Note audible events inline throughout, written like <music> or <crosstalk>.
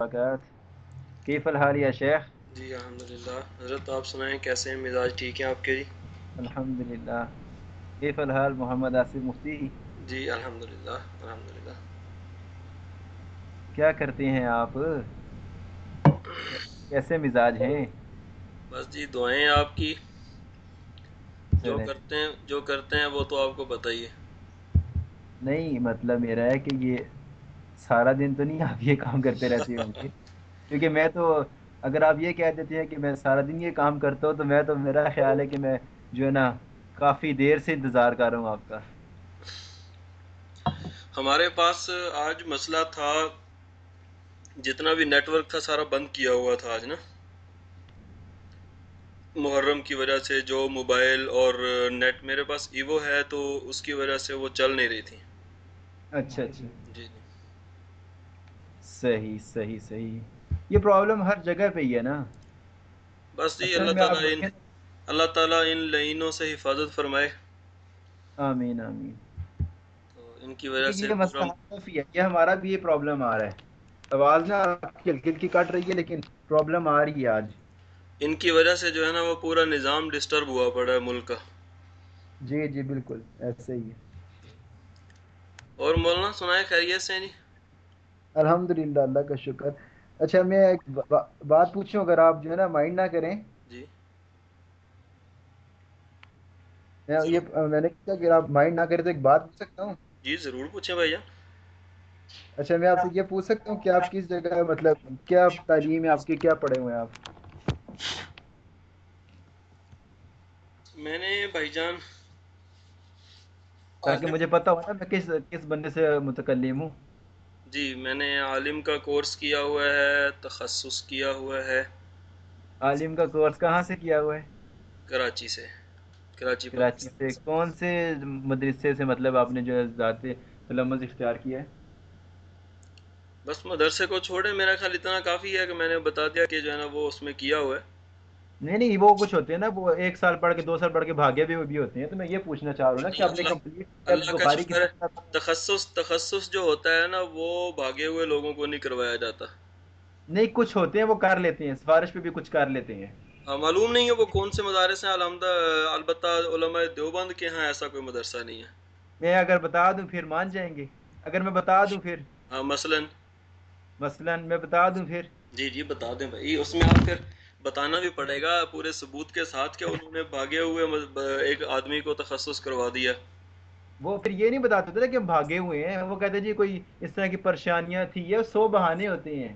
وبرکات کیف الحال یا شیخ؟ جی الحمدللہ۔ حضرت آپ سنائیں کیسے ہیں؟ مزاج ٹھیک ہیں آپ کے جی؟ الحمدللہ۔ کیف الحال محمد آصف مفتی؟ جی الحمدللہ الحمدللہ۔ کیا کرتے ہیں آپ؟ کیسے مزاج ہیں؟ بس جی دعائیں آپ کی۔ جو کرتے ہیں جو کرتے ہیں وہ تو آپ کو بتائیے نہیں مطلب میرا ہے کہ یہ سارا دن تو نہیں آپ یہ کام کرتے رہتے ہوں گے؟ کیونکہ میں تو اگر آپ یہ کہہ دیتے ہیں کہ میں سارا دن یہ کام کرتا ہوں تو میں تو میرا خیال ہے کہ میں جو ہے نا کافی دیر سے انتظار کر رہا ہوں آپ کا۔ ہمارے پاس آج مسئلہ تھا جتنا بھی نیٹ ورک تھا سارا بند کیا ہوا تھا آج نا۔ محرم کی وجہ سے جو موبائل اور نیٹ میرے پاس ایوو ہے تو اس کی وجہ سے وہ چل نہیں رہی تھی۔ اچھا اچھا۔ صحیح صحیح صحیح۔ یہ پرابلم ہر جگہ پہ ہی ہے نا۔ بس جی اللہ تعالیٰ ان اللہ تعالیٰ ان لائنوں سے حفاظت فرمائے۔ آمین آمین۔ تو ان کی وجہ سے یہ ہمارا بھی یہ پرابلم آ رہا ہے۔ آواز نا کی ہلکی ہلکی کٹ رہی ہے لیکن پرابلم آ رہی ہے آج۔ ان کی وجہ سے جو ہے نا وہ پورا نظام ڈسٹرب ہوا پڑا ہے ملک کا۔ جی جی بالکل۔ ایسے ہی ہے۔ اور مولانا سنائے خیریت سے جی؟ الحمد للہ اللہ کا شکر۔ اچھا میں ایک با- بات پوچھوں اگر آپ جو ہے نا مائنڈ نہ کریں۔ جی۔ یہ میں نے کہا کہ آپ مائنڈ نہ کریں تو ایک بات پوچھ سکتا ہوں۔ جی ضرور پوچھیں بھیا اچھا میں آپ سے یہ پوچھ سکتا ہوں کہ آپ کس جگہ مطلب کیا تعلیم ہے آپ کی کیا پڑھے ہوئے ہیں آپ؟ میں نے بھائی جان تاکہ مجھے پتا ہو نا میں کس کس بندے سے متکلم ہوں۔ جی میں نے عالم کا کورس کیا ہوا ہے تخصص کیا ہوا ہے۔ عالم کا کورس کہاں سے کیا ہوا ہے؟ کراچی سے۔ کراچی کراچی سے۔ کون سے مدرسے سے مطلب آپ نے جو ہے ذات تلمذ اختیار کیا ہے؟ بس مدرسے کو چھوڑے میرا خیال اتنا کافی ہے کہ میں نے بتا دیا کہ جو ہے نا وہ اس میں کیا ہوا ہے۔ نہیں نہیں وہ کچھ ہوتے ہیں نا وہ ایک سال پڑھ کے دو سال پڑھ کے بھاگے بھی بھی ہوتے ہیں تو میں یہ پوچھنا چاہ رہا ہوں نا کہ آپ نے کمپلیٹ تخصص تخصص جو ہوتا ہے نا وہ بھاگے ہوئے لوگوں کو نہیں کروایا جاتا۔ نہیں کچھ ہوتے ہیں وہ کر لیتے ہیں سفارش پہ بھی کچھ کر لیتے ہیں۔ ہاں معلوم نہیں ہے وہ کون سے مدارس ہیں الحمدہ البتہ علماء دیوبند کے ہاں ایسا کوئی مدرسہ نہیں ہے۔ میں اگر بتا دوں پھر مان جائیں گے۔ اگر میں بتا دوں پھر۔ ہاں مثلا۔ مثلا میں بتا دوں پھر۔ جی جی بتا دیں بھائی اس میں آپ پھر بتانا بھی پڑے گا پورے ثبوت کے ساتھ کہ انہوں نے بھاگے ہوئے ایک آدمی کو تخصص کروا دیا وہ پھر یہ نہیں بتاتے تھے کہ ہم بھاگے ہوئے ہیں۔ وہ کہتے جی کوئی اس طرح کی پریشانیاں تھی یہ سو بہانے ہوتے ہیں۔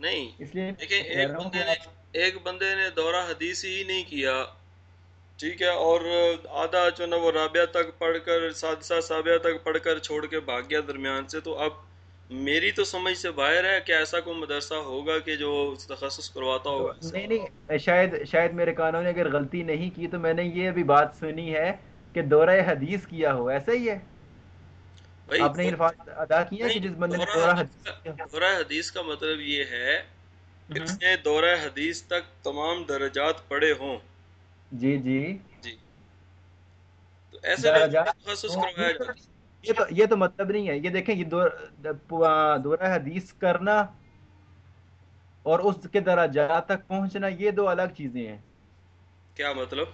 نہیں اس لیے دیکھیں ایک بندے نے ایک بندے نے دورہ حدیث ہی نہیں کیا ٹھیک ہے اور آدھا جو نا وہ رابعہ تک پڑھ کر سادسہ سابعہ تک پڑھ کر چھوڑ کے بھاگ گیا درمیان سے۔ تو اب میری تو سمجھ سے باہر ہے کہ ایسا کوئی مدرسہ ہوگا کہ جو تخصص کرواتا ہوگا۔ نہیں نہیں شاید شاید میرے کانوں نے اگر غلطی نہیں کی تو میں نے یہ بھی بات سنی ہے کہ دورہ حدیث کیا ہو ایسا ہی ہے۔ آپ نے الفاظ ادا ہیں کہ جس بندے نے دورہ حدیث کیا دورہ حدیث کا مطلب یہ ہے اس نے دورہ حدیث تک تمام درجات پڑھے ہوں۔ جی جی۔ جی۔ تو ایسے تخصص کروایا جاتا ہے یہ تو یہ تو مطلب نہیں ہے۔ یہ دیکھیں یہ دور- دورہ حدیث کرنا اور اس کے درجات تک پہنچنا یہ دو الگ چیزیں ہیں۔ کیا مطلب؟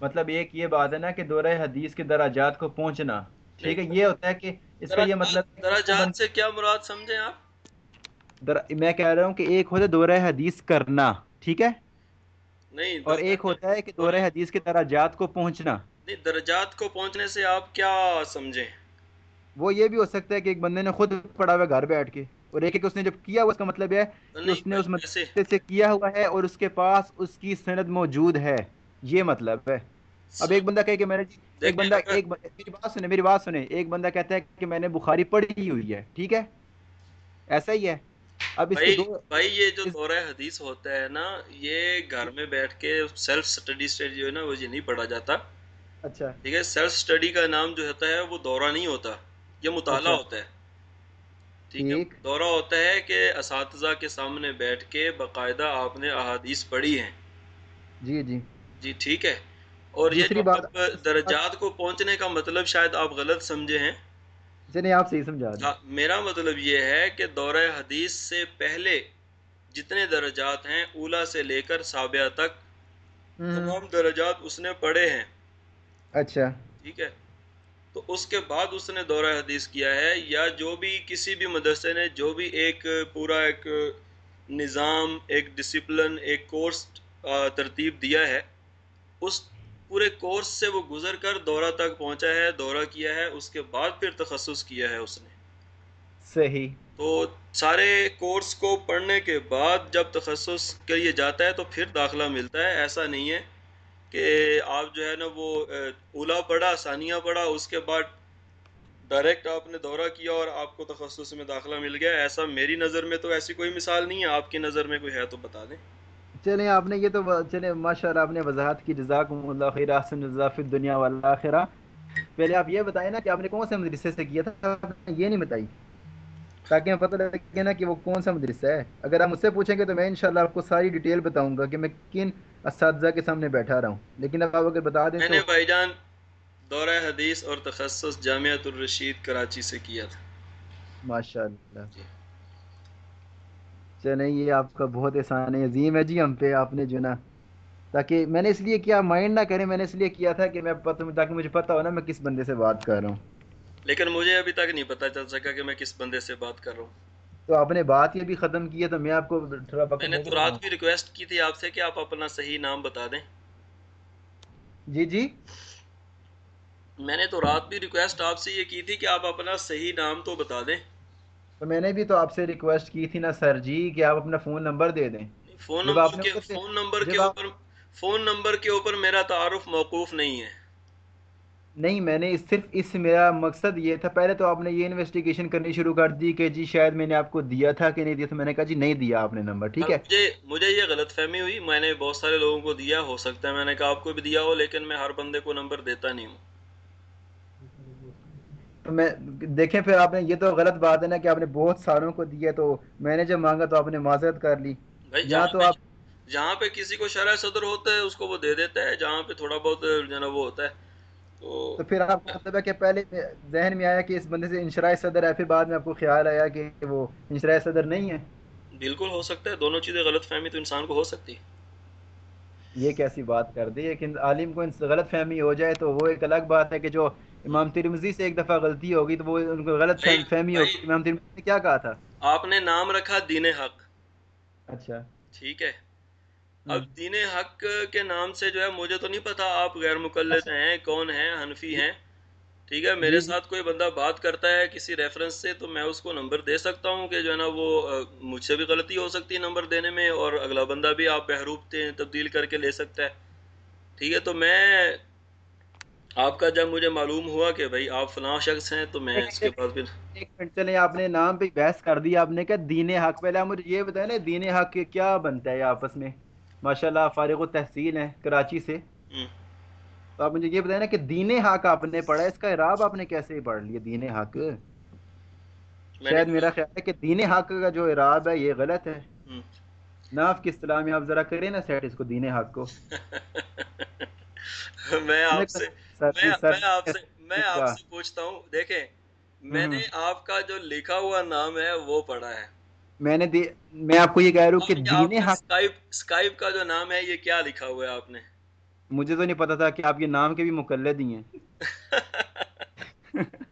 مطلب ایک یہ بات ہے نا کہ دورہ حدیث کے دراجات کو پہنچنا۔ ٹھیک ہے یہ ہوتا ہے کہ اس کا یہ مطلب دراجات سے کیا مراد سمجھیں آپ. میں کہہ رہا ہوں کہ ایک ہوتا ہے دورہ حدیث کرنا ٹھیک ہے؟ نہیں اور ایک ہوتا ہے کہ دورہ حدیث کے دراجات کو پہنچنا۔ درجات کو پہنچنے سے آپ کیا سمجھیں؟ وہ یہ بھی ہو سکتا ہے کہ ایک بندے نے خود پڑھا ہوا گھر بیٹھ کے اور ایک ایک اس نے جب کیا ہوا اس کا مطلب ہے کہ اس نے اس مدرسے سے کیا ہوا ہے اور اس کے پاس اس کی سند موجود ہے۔ یہ مطلب ہے۔ اب ایک بندہ کہ کہ میں نے ایک بندہ ایک میری بات سنیں میری بات سنیں۔ ایک بندہ کہتا ہے کہ میں نے بخاری پڑھی ہوئی ہے ٹھیک ہے؟ ایسا ہی ہے۔ اب بھائی بھائی یہ جو دورہ حدیث ہوتا ہے نا یہ گھر میں بیٹھ کے سیلف سٹڈی سے جو ہے نا وہ یہ نہیں پڑھا جاتا۔ اچھا۔ ٹھیک ہے سیلف سٹڈی کا نام جو ہوتا ہے وہ دورہ نہیں ہوتا یہ مطالعہ اچھا۔ ہوتا ہے۔ ٹھیک ہے دورہ ہوتا ہے کہ اساتذہ کے سامنے بیٹھ کے باقاعدہ آپ نے احادیث پڑھی ہیں۔ جی جی۔ جی ٹھیک ہے۔ اور یہ درجات کو پہنچنے کا مطلب شاید آپ غلط سمجھے ہیں۔ چلیں آپ صحیح سمجھا دیں ہاں، میرا مطلب یہ ہے کہ دورہ حدیث سے پہلے جتنے درجات ہیں اولا سے لے کر سابعہ تک تمام درجات اس نے پڑھے ہیں۔ اچھا۔ ٹھیک ہے۔ تو اس کے بعد اس نے دورہ حدیث کیا ہے یا جو بھی کسی بھی مدرسے نے جو بھی ایک پورا ایک نظام ایک ڈسپلن ایک کورس ترتیب دیا ہے اس پورے کورس سے وہ گزر کر دورہ تک پہنچا ہے دورہ کیا ہے اس کے بعد پھر تخصص کیا ہے اس نے۔ صحیح۔ تو سارے کورس کو پڑھنے کے بعد جب تخصص کے لیے جاتا ہے تو پھر داخلہ ملتا ہے ایسا نہیں ہے کہ آپ جو ہے نا وہ اولا پڑھا، ثانیہ پڑھا، اس کے بعد ڈائریکٹ آپ نے دورہ کیا اور آپ کو تخصص میں داخلہ مل گیا۔ ایسا میری نظر میں تو ایسی کوئی مثال نہیں ہے۔ آپ کی نظر میں کوئی ہے تو بتا دیں۔ چلیں، آپ نے یہ تو چلیں ماشاء اللہ آپ نے وضاحت کی۔ جزاکم اللہ خیر احسن جزا فی الدنیا والآخرہ۔ پہلے آپ یہ بتائیں نا کہ آپ نے کون سے مدرسے سے کیا تھا؟ آپ نے یہ نہیں بتائی۔ تاکہ ہمیں پتہ لگے نا کہ وہ کون سا مدرسہ ہے۔ اگر آپ مجھ سے پوچھیں گے تو میں انشاءاللہ آپ کو ساری ڈیٹیل بتاؤں گا کہ میں کن اساتذہ کے سامنے بیٹھا رہا ہوں۔ لیکن اب آپ اگر بتا دیں میں نے بھائی جان دورہ حدیث اور تخصص جامعۃ الرشید کراچی سے کیا تھا۔ ماشاء اللہ چلیں یہ آپ کا بہت احسان ہے عظیم ہے جی ہم پہ آپ نے جو نا۔ تاکہ میں نے اس لیے کیا مائنڈ نہ کریں میں نے اس لیے کیا تھا کہ میں پتہ تاکہ مجھے پتہ ہو نا میں کس بندے سے بات کر رہا ہوں۔ لیکن مجھے ابھی تک نہیں پتہ چل سکا کہ میں کس بندے سے بات کر رہا ہوں۔ تو آپ نے بات یہ بھی ختم کی ہے تو میں آپ کو تھوڑا میں نے تو رات بھی ریکویسٹ کی تھی آپ سے کہ آپ اپنا صحیح نام بتا دیں۔ جی جی۔ میں نے تو رات بھی ریکویسٹ آپ سے یہ کی تھی کہ آپ اپنا صحیح نام تو بتا دیں۔ تو میں نے بھی تو آپ سے ریکویسٹ کی تھی نا سر جی کہ آپ اپنا فون نمبر دے دیں۔ فون نمبر کے اوپر فون نمبر کے اوپر میرا تعارف موقوف نہیں ہے۔ نہیں میں نے صرف اس میرا مقصد یہ تھا۔ پہلے تو آپ نے یہ انویسٹیگیشن کرنی شروع کر دی کہ جی شاید میں نے آپ کو دیا تھا کہ نہیں دیا تھا۔ میں نے کہا جی نہیں دیا آپ نے نمبر ٹھیک ہے؟ مجھے مجھے یہ غلط فہمی ہوئی۔ میں نے بہت سارے لوگوں کو دیا ہو سکتا ہے میں نے کہا آپ کو بھی دیا ہو لیکن میں ہر بندے کو نمبر دیتا نہیں ہوں۔ تو میں دیکھیں پھر آپ نے یہ تو غلط بات ہے نا کہ آپ نے بہت ساروں کو دیا تو میں نے جب مانگا تو آپ نے معذرت کر لی۔ یہاں تو آپ جہاں پہ کسی کو شرح صدر ہوتا ہے اس کو وہ دے دیتا ہے جہاں پہ تھوڑا بہت جو ہے نا وہ ہوتا ہے۔ تو پھر آپ کو مطلب ہے کہ پہلے ذہن میں آیا کہ اس بندے سے انشراح صدر ہے پھر بعد میں آپ کو خیال آیا کہ وہ انشراح صدر نہیں ہے؟ بالکل ہو سکتا ہے دونوں چیزیں غلط فہمی تو انسان کو ہو سکتی ہے یہ کیسی بات کر دی لیکن عالم کو غلط فہمی ہو جائے تو وہ ایک الگ بات ہے کہ جو امام ترمزی سے ایک دفعہ غلطی ہوگی تو وہ ان کو غلط فہمی ہوگی۔ امام ترمزی نے کیا کہا تھا؟ آپ نے نام رکھا دین حق۔ اچھا۔ ٹھیک ہے۔ اب دین حق کے نام سے جو ہے مجھے تو نہیں پتا آپ غیر مقلد ہیں کون ہیں حنفی جی۔ ہیں۔ ٹھیک ہے میرے جی۔ ساتھ کوئی بندہ بات کرتا ہے کسی ریفرنس سے تو میں اس کو نمبر دے سکتا ہوں کہ جو ہے نا وہ مجھ سے بھی غلطی ہو سکتی ہے نمبر دینے میں اور اگلا بندہ بھی آپ بحروب تبدیل کر کے لے سکتا ہے۔ ٹھیک ہے تو میں آپ کا جب مجھے معلوم ہوا کہ بھائی آپ فلاں شخص ہیں تو میں اس کے بعد پھر ایک منٹ چلیں آپ نے نام پہ بحث کر دی آپ نے کہا دین حق۔ پہلے آپ مجھے یہ بتائیں نا دین حق کیا بنتا ہے آپس میں؟ ماشاءاللہ فارغ التحصیل ہیں کراچی سے۔ تو آپ مجھے یہ بتائیں نا کہ دین حق آپ نے پڑھا اس کا اعراب آپ نے کیسے پڑھ لیا دین حق؟ شاید میرا خیال ہے کہ دین حق کا جو اعراب ہے یہ غلط ہے۔ ناف کی اصطلاح میں آپ ذرا کریں نا سیٹ اس کو دین حق کو۔ <laughs> میں آپ سے میں آپ سے میں آپ سے پوچھتا ہوں دیکھیں میں نے آپ کا جو لکھا ہوا نام ہے وہ پڑھا ہے۔ میں نے. میں آپ کو یہ کہہ رہا ہوں کہ دین آپ اسکائپ اسکائپ کا جو نام ہے یہ کیا لکھا ہوا ہے آپ نے؟ مجھے تو نہیں پتا تھا کہ آپ یہ نام کے بھی مقلد ہی ہیں۔ <laughs>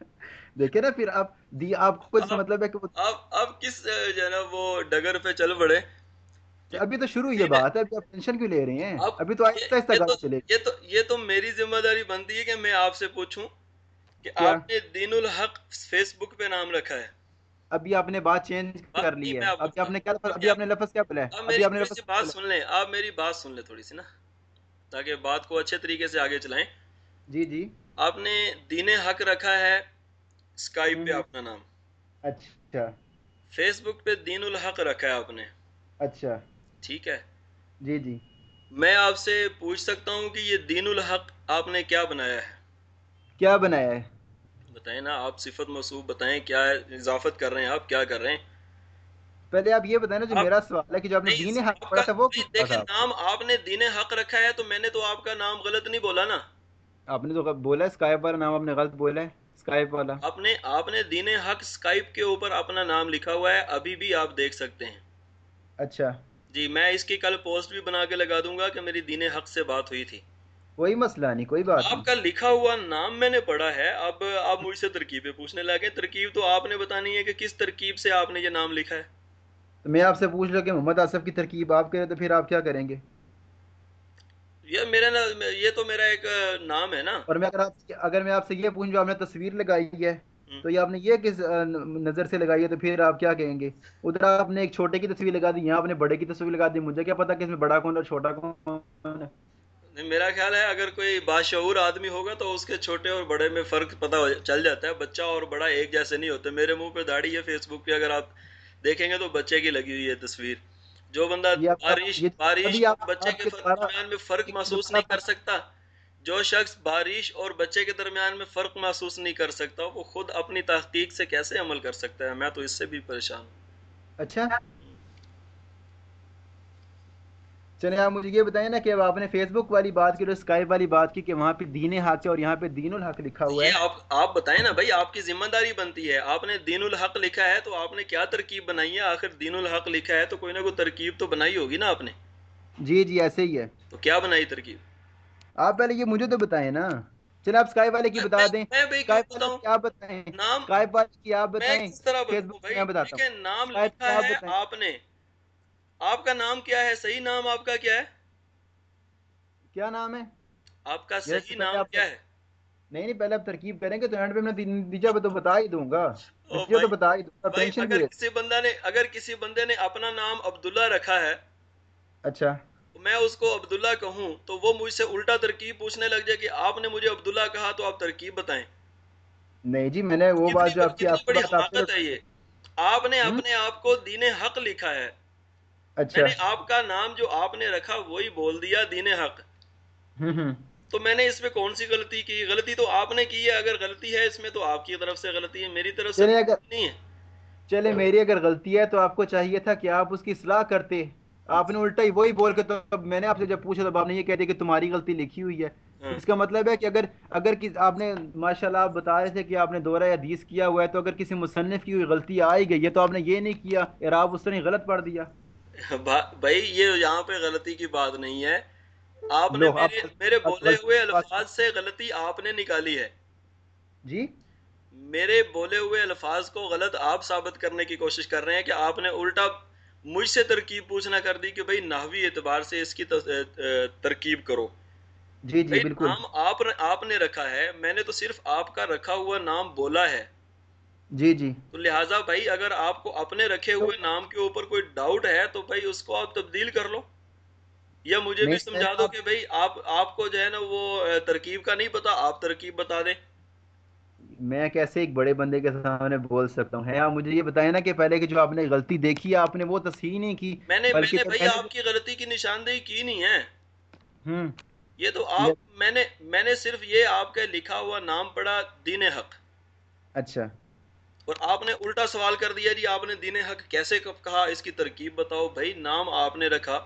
دیکھیں نا پھر آپ دی آپ کو اب مطلب ہے کہ اب اب کس جو ہے نا وہ ڈگر پہ چل پڑے۔ ابھی تو شروع یہ بات ہے ابھی آپ ٹینشن کیوں لے رہے ہیں؟ اب ابھی تو آہستہ آہستہ چلے۔ یہ تو یہ تو میری ذمہ داری بنتی ہے کہ میں آپ سے پوچھوں کہ آپ نے دین الحق فیس بک پہ نام رکھا ہے۔ ابھی آپ نے بات چینج کر لی ہے۔ آپ ابھی آپ نے کیا لفظ ابھی آپ آپ نے لفظ کیا بولا ہے؟ اب ابھی آپ نے لفظ بات سن لیں آپ میری بات سن لیں تھوڑی سی نا تاکہ بات کو اچھے طریقے سے آگے چلائیں۔ جی جی۔ آپ نے دین حق رکھا ہے اسکائپ پہ ہوں۔ اپنا نام۔ اچھا۔ فیس بک پہ دین الحق رکھا ہے آپ نے۔ اچھا۔ ٹھیک ہے۔ جی جی۔ میں آپ سے پوچھ سکتا ہوں کہ یہ دین الحق آپ نے کیا بنایا ہے؟ کیا بنایا ہے؟ بتائیں نا آپ صفت موصوف بتائیں کیا ہے اضافت کر رہے ہیں آپ کیا کر رہے ہیں؟ پہلے آپ یہ بتائیں نا جو میرا سوال ہے کہ جو آپ نے دین حق پڑھا تھا وہ دیکھیں نام آپ نے دین حق رکھا ہے تو میں نے تو آپ کا نام غلط نہیں بولا نا۔ آپ نے تو بولا اسکائپ والا نام آپ نے غلط بولا ہے اسکائپ والا۔ آپ نے آپ نے دین حق اسکائپ کے اوپر اپنا نام لکھا ہوا ہے ابھی بھی آپ دیکھ سکتے ہیں۔ اچھا۔ جی میں اس کی کل پوسٹ بھی بنا کے لگا دوں گا کہ میری دین حق سے بات ہوئی تھی۔ کوئی مسئلہ نہیں کوئی بات آپ کا لکھا ہوا نام میں نے پڑھا ہے اب آپ مجھ سے ترکیبیں پوچھنے لگے۔ ترکیب تو آپ نے بتانی ہے کہ کس ترکیب سے آپ نے یہ نام لکھا ہے۔ تو میں آپ سے پوچھ لوں کہ محمد آصف کی ترکیب آپ کریں تو پھر آپ کیا کریں گے؟ یہ میرا یہ تو میرا ایک نام ہے نا۔ اور میں اگر آپ اگر میں آپ سے یہ پوچھوں جو آپ نے تصویر لگائی ہے۔ تو یہ آپ نے یہ کس نظر سے لگائی ہے تو پھر آپ کیا کہیں گے؟ ادھر آپ نے ایک چھوٹے کی تصویر لگا دی یہاں آپ نے بڑے کی تصویر لگا دی مجھے کیا پتا کہ اس میں بڑا کون اور چھوٹا کون ہے؟ میرا خیال ہے اگر کوئی باشعور آدمی ہوگا تو اس کے چھوٹے اور بڑے میں فرق پتہ چل جاتا ہے۔ بچہ اور بڑا ایک جیسے نہیں ہوتے۔ میرے منہ پہ داڑھی ہے فیس بک پہ اگر آپ دیکھیں گے تو بچے کی لگی ہوئی ہے تصویر۔ جو بندہ بارش بارش بچے کے درمیان میں فرق محسوس نہیں کر سکتا۔ جو شخص بارش اور بچے کے درمیان میں فرق محسوس نہیں کر سکتا وہ خود اپنی تحقیق سے کیسے عمل کر سکتا ہے؟ میں تو اس سے بھی پریشان ہوں۔ اچھا۔ چلیں آپ مجھے یہ بتائیں نا کہ اب آپ نے فیس بک والی بات کی اور اسکائپ والی بات کی کہ وہاں پہ دین حق ہے اور یہاں پہ دین الحق لکھا ہوا ہے۔ آپ آپ بتائیں نا بھائی آپ کی ذمہ داری بنتی ہے۔ آپ نے دین الحق لکھا ہے تو آپ نے کیا ترکیب بنائی ہے؟ آخر دین الحق لکھا ہے تو کوئی نہ کوئی ترکیب تو بنائی ہوگی نا آپ نے۔ جی جی ایسے ہی ہے۔ تو کیا بنائی ترکیب؟ آپ پہلے یہ مجھے تو بتائیں نا۔ چلیں آپ اسکائپ والے کی بتا دیں۔ میں بھائی کیوں اسکائپ والے بتاؤں کی آپ بتائیں۔ نام اسکائپ والے کی آپ بتائیں۔ نام لکھا ہے آپ نے۔ آپ کا نام کیا ہے؟ صحیح نام آپ کا کیا ہے؟ کیا نام ہے؟ آپ کا صحیح نام کیا ہے؟ نہیں نہیں پہلے آپ ترکیب کریں گے تو اینڈ پہ میں نتیجہ تو بتا ہی دوں گا۔ نتیجہ تو بتا ہی دوں گا ٹینشن اگر کسی بندہ نے اگر کسی بندے نے اپنا نام عبداللہ رکھا ہے اچھا۔ میں اس کو عبداللہ کہوں تو وہ مجھ سے الٹا ترکیب پوچھنے لگ جائے کہ آپ نے مجھے عبداللہ کہا تو آپ ترکیب بتائیں۔ نہیں جی میں نے وہ بات جو آپ کی آپ بڑی حماقت ہے یہ؟ آپ نے؟ اپنے آپ کو دین حق لکھا ہے۔ میں اچھا نے آپ کا نام جو آپ نے رکھا وہی بول دیا دین حق۔ تو میں نے اس میں کون سی غلطی کی؟ غلطی تو آپ نے کی ہے۔ اگر غلطی ہے اس میں تو آپ کی طرف سے غلطی ہے میری طرف سے نہیں ہے۔ چلے میری اگر غلطی ہے تو آپ کو چاہیے تھا کہ آپ اس کی اصلاح کرتے۔ آپ نے الٹا ہی وہی بول کے تو میں نے آپ سے جب پوچھا تو آپ نے یہ کہہ دیا کہ تمہاری غلطی لکھی ہوئی ہے۔ ہاں۔ اس کا مطلب ہے کہ اگر اگر آپ نے ماشاء اللہ آپ بتا رہے تھے کہ آپ نے دورہ حدیث کیا ہوا ہے تو اگر کسی مصنف کی ہوئی غلطی آ ہی گئی ہے تو آپ نے یہ نہیں کیا اور آپ اس نے غلط پڑھ دیا۔ بھائی یہ یہاں پہ غلطی کی بات نہیں ہے۔ آپ نے میرے بولے ہوئے الفاظ سے غلطی آپ نے نکالی ہے۔ جی؟ میرے بولے ہوئے الفاظ کو غلط آپ ثابت کرنے کی کوشش کر رہے ہیں کہ آپ نے الٹا مجھ سے ترکیب پوچھنا کر دی کہ بھائی نحوی اعتبار سے اس کی ترکیب کرو۔ جی جی بالکل۔ نام آپ نے رکھا ہے میں نے تو صرف آپ کا رکھا ہوا نام بولا ہے۔ جی جی۔ تو لہٰذا بھائی اگر آپ کو اپنے رکھے ہوئے نام کے اوپر کوئی ڈاؤٹ ہے تو بھائی اس کو آپ تبدیل کر لو۔ یا مجھے بھی سمجھا دو کہ بھائی آپ آپ کو جو ہے نا وہ ترکیب کا نہیں پتا آپ ترکیب بتا دیں۔ میں کیسے ایک بڑے بندے کے سامنے بول سکتا ہوں؟ ہے آپ مجھے یہ بتائیں نا کہ پہلے کہ جو آپ نے غلطی دیکھی آپ نے وہ تصحیح نہیں کی میں نے میں نے بھائی آپ کی غلطی کی نشاندہی کی نہیں ہے۔ یہ تو آپ میں نے میں نے صرف یہ آپ کا لکھا ہوا نام پڑھا دین حق۔ اچھا۔ اور آپ نے الٹا سوال کر دیا جی آپ نے دین حق کیسے کب کہا؟ اس کی ترکیب بتاؤ بھائی نام آپ نے رکھا۔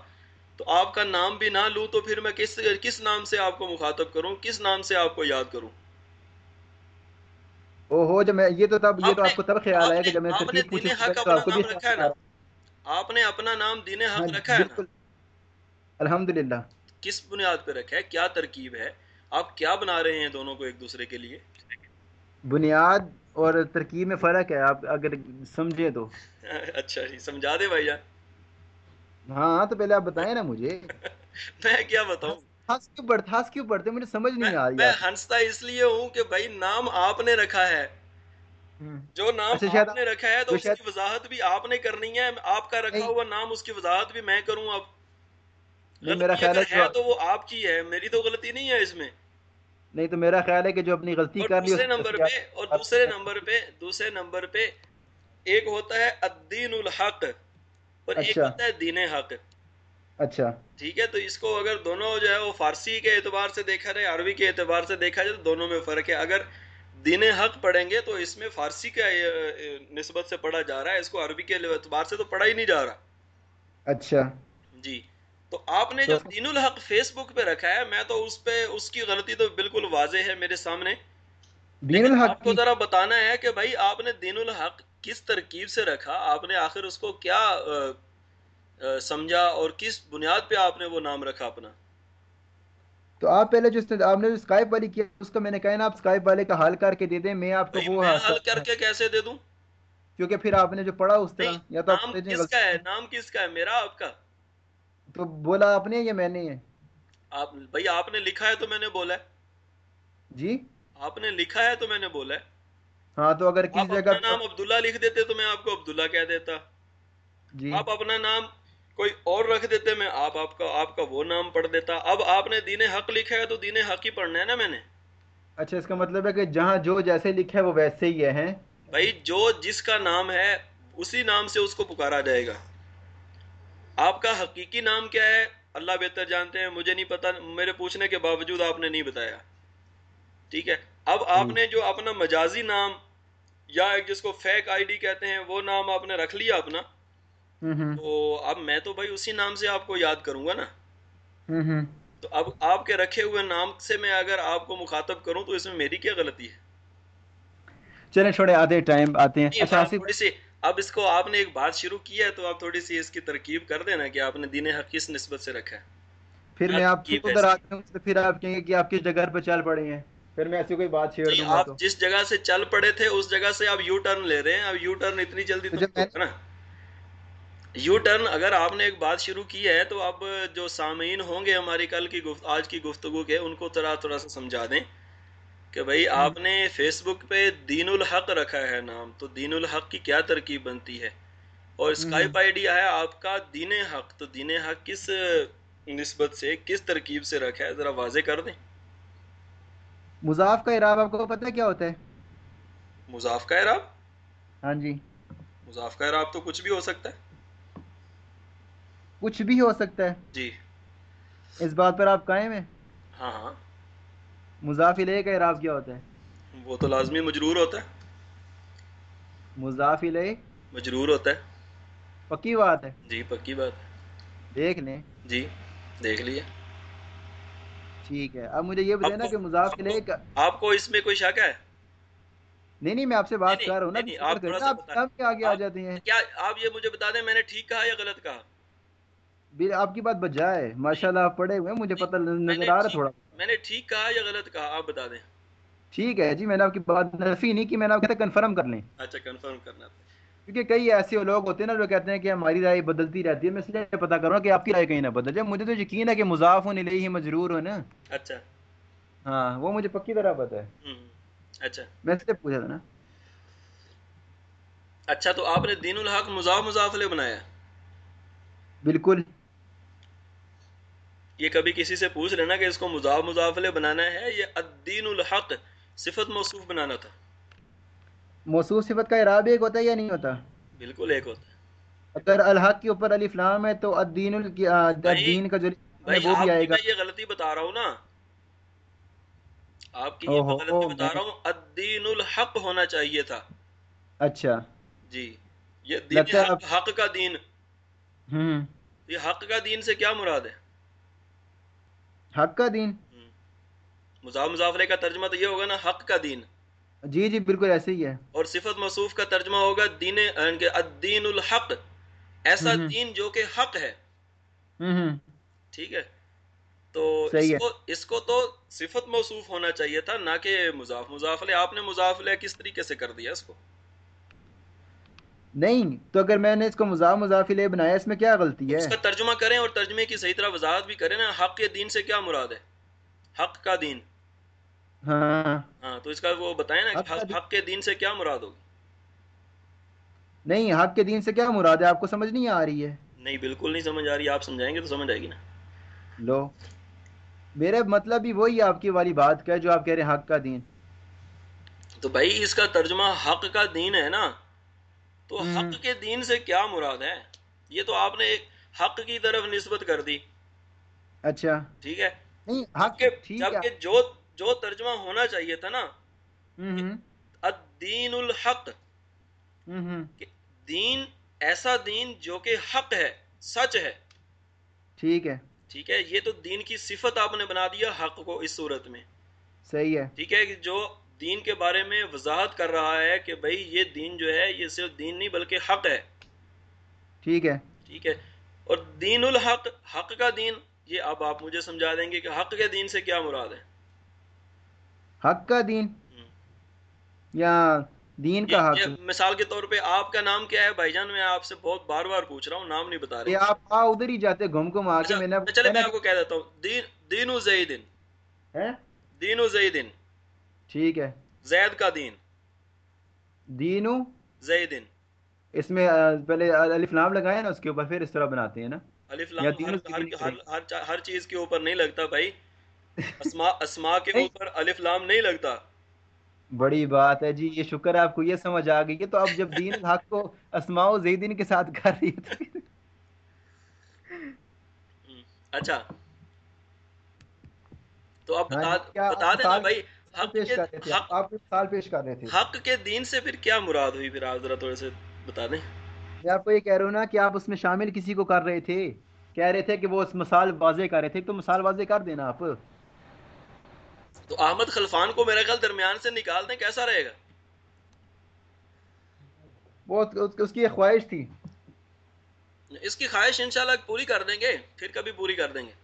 تو آپ کا نام بھی نہ لوں تو پھر میں کس کس نام سے آپ کو مخاطب کروں؟ کس نام سے آپ کو یاد کروں؟ او ہو جب میں یہ تو تب یہ تو آپ کو تب خیال آیا کہ جب میں ترکیب پوچھی تو آپ کو بھی رکھا ہے نا؟ آپ نے اپنا نام دین ہاں حق جی رکھا ہے نا؟ بالکل۔ الحمد للہ کس بنیاد پہ رکھا ہے؟ کیا ترکیب ہے؟ آپ کیا بنا رہے ہیں دونوں کو ایک دوسرے کے لیے؟ بنیاد اور ترکیب میں فرق ہے آپ اگر سمجھے تو۔ <laughs> اچھا جی سمجھا دے بھائی جان۔ ہاں تو پہلے آپ بتائیں نا مجھے۔ <laughs> میں کیا بتاؤں؟ ہنس کیوں پڑھتے ہنس کیوں پڑھتے مجھے سمجھ نہیں آ رہی میں ہنستا اس لیے ہوں کہ بھائی نام آپ نے رکھا ہے۔ جو نام اچھا آپ نے رکھا ہے تو اس کی وضاحت بھی آپ نے کرنی ہے۔ آپ کا رکھا ہوا نام اس کی وضاحت بھی میں کروں اب۔ میرا خیال ہے تو وہ آپ کی ہے میری تو غلطی نہیں ہے اس میں۔ نہیں تو میرا خیال ہے کہ جو اپنی غلطی کر لی دوسرے نمبر پہ اور دوسرے نمبر پہ دوسرے نمبر پہ ایک ہوتا ہے الدین الحق اور ایک اچھا۔ ہوتا ہے دین حق۔ اچھا۔ ٹھیک ہے تو اس کو اگر دونوں جو ہے وہ فارسی کے اعتبار سے دیکھا جائے عربی کے اعتبار سے دیکھا جائے تو دونوں میں فرق ہے۔ اگر دین حق پڑھیں گے تو اس میں فارسی کا نسبت سے پڑھا جا رہا ہے۔ اس کو عربی کے اعتبار سے تو پڑھا ہی نہیں جا رہا۔ اچھا۔ جی۔ تو آپ نے جو تو دین الحق فیس بک پہ رکھا ہے میں تو اس پہ اس کی غلطی تو بالکل واضح ہے میرے سامنے۔ دین الحق آپ کو ذرا بتانا ہے کہ بھائی آپ نے دین الحق کس ترکیب سے رکھا؟ آپ نے آخر اس کو کیا سمجھا اور کس بنیاد پہ آپ نے وہ نام رکھا اپنا؟ تو آپ پہلے جو آپ نے جو اسکائپ والی کیا اس کو میں نے کہا نا آپ اسکائپ والے کا حل کر کے دے دیں میں آپ کو وہ حل کر کے کیسے دے دوں؟ کیونکہ پھر آپ نے جو پڑھا اس طرح یا تو نام کس کا ہے؟ نام کس کا ہے؟ میرا آپ کا۔ تو بولا آپ نے یا میں نے؟ ہے آپ بھائی آپ نے لکھا ہے تو میں نے بولا ہے۔ جی؟ آپ نے لکھا ہے تو میں نے بولا ہے۔ ہاں تو اگر کسی جگہ نام عبداللہ لکھ دیتے تو میں آپ کو عبداللہ کہہ دیتا۔ جی۔ آپ اپنا نام کوئی اور رکھ دیتے میں آپ آپ کا آپ کا وہ نام پڑھ دیتا۔ اب آپ نے دین حق لکھا ہے تو دین حق ہی پڑھنا ہے نا میں نے۔ اچھا اس کا مطلب ہے کہ جہاں جو جیسے لکھا ہے وہ ویسے ہی ہے ہیں؟ بھائی جو جس کا نام ہے اسی نام سے اس کو پکارا جائے گا۔ آپ کا حقیقی نام کیا ہے؟ اللہ بہتر جانتے ہیں مجھے نہیں پتا میرے پوچھنے کے باوجود آپ نے نہیں بتایا۔ ٹھیک ہے؟ اب آپ نے جو اپنا مجازی نام یا جس کو فیک آئی ڈی کہتے ہیں وہ نام آپ نے رکھ لیا اپنا تو اب میں تو بھائی اسی نام سے آپ کو یاد کروں گا نا۔ تو اب آپ کے رکھے ہوئے نام سے میں اگر آپ کو مخاطب کروں تو اس میں میری کیا غلطی ہے؟ چلیں چھوڑے آتے ٹائم آتے ہیں۔ اچھا اب اس کو آپ نے ایک بات شروع کی ہے تو آپ تھوڑی سی اس کی ترکیب کر دینا کہ آپ نے دین حق کس نسبت سے رکھا ہے۔ پھر میں آپ ہے ادھر کی آتا ہوں تو پھر آپ کہیں گے کہ آپ کس جگہ پہ چل پڑے ہیں۔ پھر میں ایسی کوئی بات نہیں دوں گا آپ جس جگہ سے چل پڑے تھے اس جگہ سے آپ یو ٹرن لے رہے ہیں۔ اب یو ٹرن اتنی جلدی تو ہوگا نا۔ یو ٹرن اگر آپ نے ایک بات شروع کی ہے تو اب جو سامعین ہوں گے ہماری کل کی گفت آج کی گفتگو کے ان کو تھوڑا تھوڑا سا سمجھا دیں۔ کہ بھائی آپ نے فیس بک پہ دین الحق رکھا ہے نام تو دین الحق کی کیا ترکیب بنتی ہے؟ اور اسکائپ آئی ڈی ہے آپ کا دین حق تو دین حق کس نسبت سے کس ترکیب سے رکھا ہے؟ ذرا واضح کر دیں۔ مضاف کا اعراب آپ کو پتہ کیا ہوتا ہے؟ مضاف کا اعراب؟ ہاں جی۔ مضاف کا اعراب تو کچھ بھی ہو سکتا ہے۔ کچھ بھی ہو سکتا ہے۔ جی۔ اس بات پر آپ قائم ہیں؟ ہاں ہاں۔ مضاف الیہ کا اعراب کیا ہوتا ہے؟ وہ تو لازمی مجرور ہوتا ہے۔ مضاف الیہ مجرور ہوتا ہے۔ پکی بات ہے۔ جی پکی بات ہے۔ دیکھ لیں۔ جی دیکھ لیے۔ ٹھیک ہے۔ اب مجھے یہ آپ بتائیں نا کو کہ مضاف الیہ کا آپ کو اس میں کوئی شک ہے؟ نہیں نہیں میں آپ سے بات کر رہا ہوں نا آپ کے آگے آ جاتے ہیں؟ کیا آپ یہ مجھے بتا دیں میں نے ٹھیک کہا یا غلط کہا؟ آپ کی بات بجائے ماشاء نہیں اللہ آپ پڑھے ہوئے مجھے پتہ نظر آ رہا تھوڑا۔ میں نے ٹھیک کہا یا غلط کہا؟ آپ بتا دیں۔ ٹھیک ہے جی میں نے آپ کی بات نفی نہیں کی میں نے آپ کہتے کنفرم کر لیں۔ اچھا کنفرم کرنا کیونکہ کئی ایسے لوگ ہوتے ہیں نا جو کہتے ہیں کہ ہماری رائے بدلتی رہتی ہے میں اس لیے پتا کر رہا ہوں کہ آپ کی رائے کہیں نہ بدل جائے۔ مجھے تو یقین ہے کہ مضاف ہونے لے ہی مجرور ہو نا۔ اچھا۔ ہاں وہ مجھے پکی طرح پتا ہے۔ اچھا۔ میں اس لیے پوچھا تھا نا۔ اچھا تو آپ نے دین الحق مضاف مضافلے بنایا۔ بالکل۔ یہ کبھی کسی سے پوچھ لینا کہ اس کو مضاف مضافلے بنانا ہے یا الدین الحق صفت موصوف بنانا تھا؟ موصوف صفت کا اعراب ایک ہوتا ہے یا نہیں ہوتا؟ بالکل ایک ہوتا ہے۔ اگر الحق کے اوپر الف لام ہے تو الدین الدین کا جو وہ بھی آئے گا۔ یہ غلطی بتا رہا ہوں نا۔ آپ کی یہ غلطی بتا رہا ہوں الدین الحق ہونا چاہیے تھا۔ اچھا۔ جی یہ دین حق کا دین۔ یہ حق کا دین سے کیا مراد ہے؟ حق کا دین۔ مضاف مضافلے کا ترجمہ تو یہ ہوگا نا حق کا دین۔ جی جی بالکل ایسے ہی ہے۔ اور صفت موصوف کا ترجمہ ہوگا دین یعنی الدین الحق۔ ایسا دین جو کہ حق ہے۔ ٹھیک ہے۔ تو اس کو اس کو تو صفت موصوف ہونا چاہیے تھا نہ کہ مضاف۔ مضافلے آپ نے مضافلے کس طریقے سے کر دیا اس کو؟ نہیں تو اگر میں نے اس کو مضاف مضاف لے بنایا اس میں کیا غلطی ہے؟ اس کا ترجمہ کریں اور ترجمے کی صحیح طرح وضاحت بھی کریں نا حق کے دین سے کیا مراد ہے؟ حق کا دین۔ ہاں۔ ہاں تو اس کا وہ بتائیں نا حق کے دین سے کیا مراد ہوگی؟ نہیں حق کے دین سے کیا مراد ہے؟ آپ کو سمجھ نہیں آ رہی ہے۔ نہیں بالکل نہیں سمجھ آ رہی آپ سمجھائیں گے تو سمجھ آئے گی نا۔ لو۔ میرے مطلب بھی وہی آپ کی والی بات کا ہے جو آپ کہہ رہے ہیں حق کا دین۔ تو بھائی اس کا ترجمہ حق کا دین ہے نا۔ تو حق کے دین سے کیا مراد ہے؟ یہ تو آپ نے ایک حق کی طرف نسبت کر دی۔ اچھا۔ ٹھیک ہے؟ جبکہ جو جو ترجمہ ہونا چاہیے تھا نا الدین الحق۔ دین ایسا دین جو کہ حق ہے سچ ہے۔ ٹھیک ہے۔ ٹھیک ہے؟ یہ تو دین کی صفت آپ نے بنا دیا حق کو اس صورت میں۔ صحیح ہے۔ ٹھیک ہے؟ کہ جو دین کے بارے میں وضاحت کر رہا ہے کہ بھائی یہ دین جو ہے یہ صرف دین نہیں بلکہ حق ہے۔ ٹھیک ہے۔ ٹھیک ہے۔ اور دین الحق حق کا دین یہ اب آپ مجھے سمجھا دیں گے کہ حق کے دین سے کیا مراد ہے۔ حق کا دین۔ یا دین کا حق؟ مثال کے طور پہ آپ کا نام کیا ہے؟ بھائی جان میں آپ سے بہت بار بار پوچھ رہا ہوں نام نہیں بتا رہا آپ ادھر ہی جاتے گھوم گھوم آ کے اچھا میں نے چلے میں میں آپ کو کہہ دیتا ہوں۔ دین دین و زیدن؟ دین و زیدن۔ ٹھیک ہے۔ زید کا دین۔ دینو۔ زیدن۔ اس میں پہلے الف نام لگائے نا اس کے اوپر پھر اس طرح بناتے ہیں نا۔ الف لام ہر, ہر, چیز کے اوپر نہیں لگتا بھائی۔ <laughs> اسما اسما کے۔ اوپر الف لام نہیں لگتا۔ بڑی بات ہے جی یہ شکر ہے آپ کو یہ سمجھ آ گئی۔ ہے تو اب جب دین الحق کو اسماء و زیدین کے ساتھ کر رہی ہم، اچھا۔ تو آپ ہاں بتا جی، کیا بتا دینا بھائی پیش کر رہے تھے آپ مثال پیش کر رہے تھے حق کے دین سے پھر کیا مراد ہوئی؟ پھر آپ ذرا تھوڑے سے بتا دیں میں آپ کو یہ کہہ رہا ہوں نا کہ آپ اس میں شامل کسی کو کر رہے تھے۔ کہہ رہے تھے کہ وہ اس مثال واضح کر رہے تھے تو مثال واضح کر دینا آپ۔ تو احمد خلفان کو میرا خیال درمیان سے نکال دیں کیسا رہے گا؟ وہ اس کی خواہش تھی۔ اس کی خواہش انشاءاللہ پوری کر دیں گے پھر کبھی پوری کر دیں گے۔